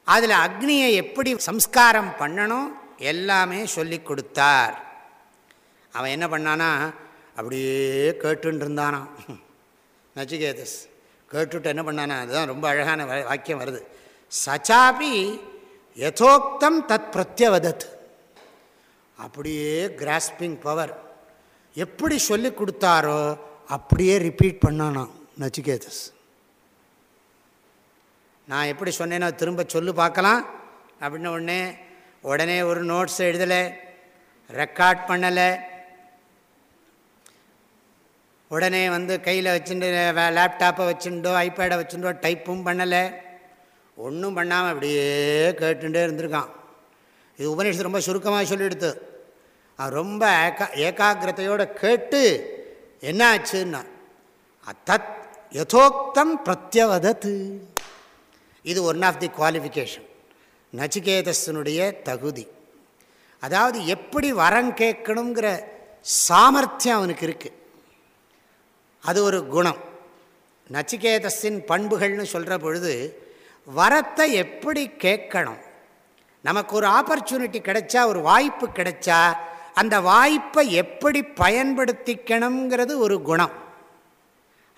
S1: அதில் அக்னியை எப்படி சம்ஸ்காரம் பண்ணணும் எல்லாமே சொல்லி கொடுத்தார். அவன் என்ன பண்ணானா அப்படியே கேட்டுன்னு இருந்தானா. நச்சிகேதஸ் கேட்டுட்டு என்ன பண்ணானா அதுதான் ரொம்ப அழகான வாக்கியம் வருது. சச்சாபி யதோக்தம் தத் பிரத்யவதத். அப்படியே கிராஸ்பிங் பவர். எப்படி சொல்லி கொடுத்தாரோ அப்படியே ரிப்பீட் பண்ணானான் நச்சிகேதஸ். நான் எப்படி சொன்னேனோ திரும்ப சொல்லு பார்க்கலாம். அப்படின்ன உடனே உடனே ஒரு நோட்ஸ் எழுதலை ரெக்கார்ட் பண்ணலை. உடனே வந்து கையில் வச்சுட்டு லேப்டாப்பை வச்சுட்டோ ஐபேடை வச்சுட்டோ டைப்பும் பண்ணலை. ஒன்றும் பண்ணாமல் அப்படியே கேட்டுட்டே இருந்திருக்கான். இது உபநிஷத்து ரொம்ப சுருக்கமாக சொல்லிடுத்து அவன் ரொம்ப ஏகா ஏகாகிரதையோடு கேட்டு என்ன ஆச்சுன்னா தத் யதோக்தம் பிரத்யவதத்து இது ஒன் ஆஃப் தி குவாலிஃபிகேஷன் நச்சிகேதஸனுடைய தகுதி. அதாவது எப்படி வரம் கேட்கணுங்கிற சாமர்த்தியம் அவனுக்கு இருக்குது அது ஒரு குணம். நச்சிகேதஸின் பண்புகள்னு சொல்கிற பொழுது வரத்தை எப்படி கேட்கணும்? நமக்கு ஒரு ஆப்பர்ச்சுனிட்டி கிடைச்சா ஒரு வாய்ப்பு கிடைச்சா அந்த வாய்ப்பை எப்படி பயன்படுத்திக்கணுங்கிறது ஒரு குணம்.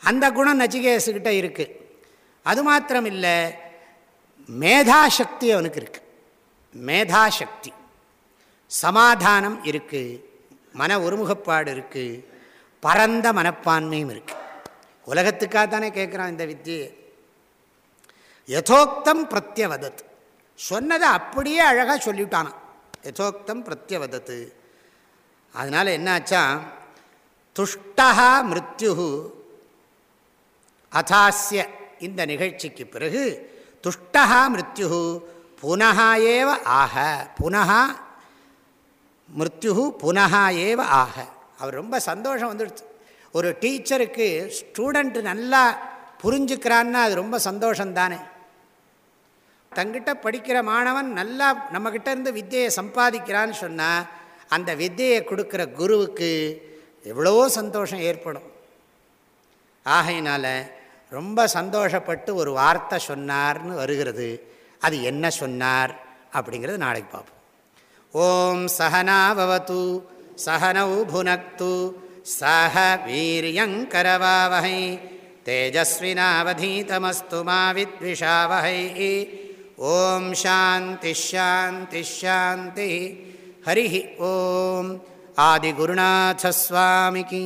S1: அந்த குணம் நச்சிகேசுக்கிட்ட இருக்குது அது மாத்திரம் இல்லை மேதாசக்தி அவனுக்கு இருக்கு. மேதாசக்தி. சமாதானம் இருக்குது மன ஒருமுகப்பாடு இருக்குது பரந்த மனப்பான்மையும் இருக்குது உலகத்துக்காக தானே கேட்குறான் இந்த வித்தியை யதோக்தம் பிரத்யவதத். சொன்னதை அப்படியே அழகாக சொல்லிவிட்டானான் யதோக்தம் பிரத்யவதத்து அதனால் என்னாச்சா? துஷ்டா மிருத்யு அதாசிய இந்த நிகழ்ச்சிக்கு பிறகு துஷ்டா மிருத்யு புனகா ஏவ ஆக புனகா மிருத்யு புனகா ஏவ ஆக அவர் ரொம்ப சந்தோஷம் வந்துடுச்சு. ஒரு டீச்சருக்கு ஸ்டூடெண்ட்டு நல்லா புரிஞ்சுக்கிறான்னா அது ரொம்ப சந்தோஷந்தானே தங்கிட்ட படிக்கிற மாணவன் நல்லா நம்மக்கிட்ட இருந்து வித்தியை சம்பாதிக்கிறான்னு சொன்னால் அந்த வித்தியை கொடுக்குற குருவுக்கு எவ்வளோ சந்தோஷம் ஏற்படும். ஆகையினால் ரொம்ப சந்தோஷப்பட்டு ஒரு வார்த்தை சொன்னார்னு வருகிறது. அது என்ன சொன்னார்? அப்படிங்கிறது நாளைக்கு பார்ப்போம். ஓம் சகனாபவத்து சகனௌ புனக்து சஹ வீரியங்கரவாவகை தேஜஸ்வினாவதீதமஸ்து மாவித்விஷாவகை ஓம் சாந்தி ஷாந்தி ஷாந்தி ஹரி ஓம். ஆதிகுருநாசஸ்வாமிக்கு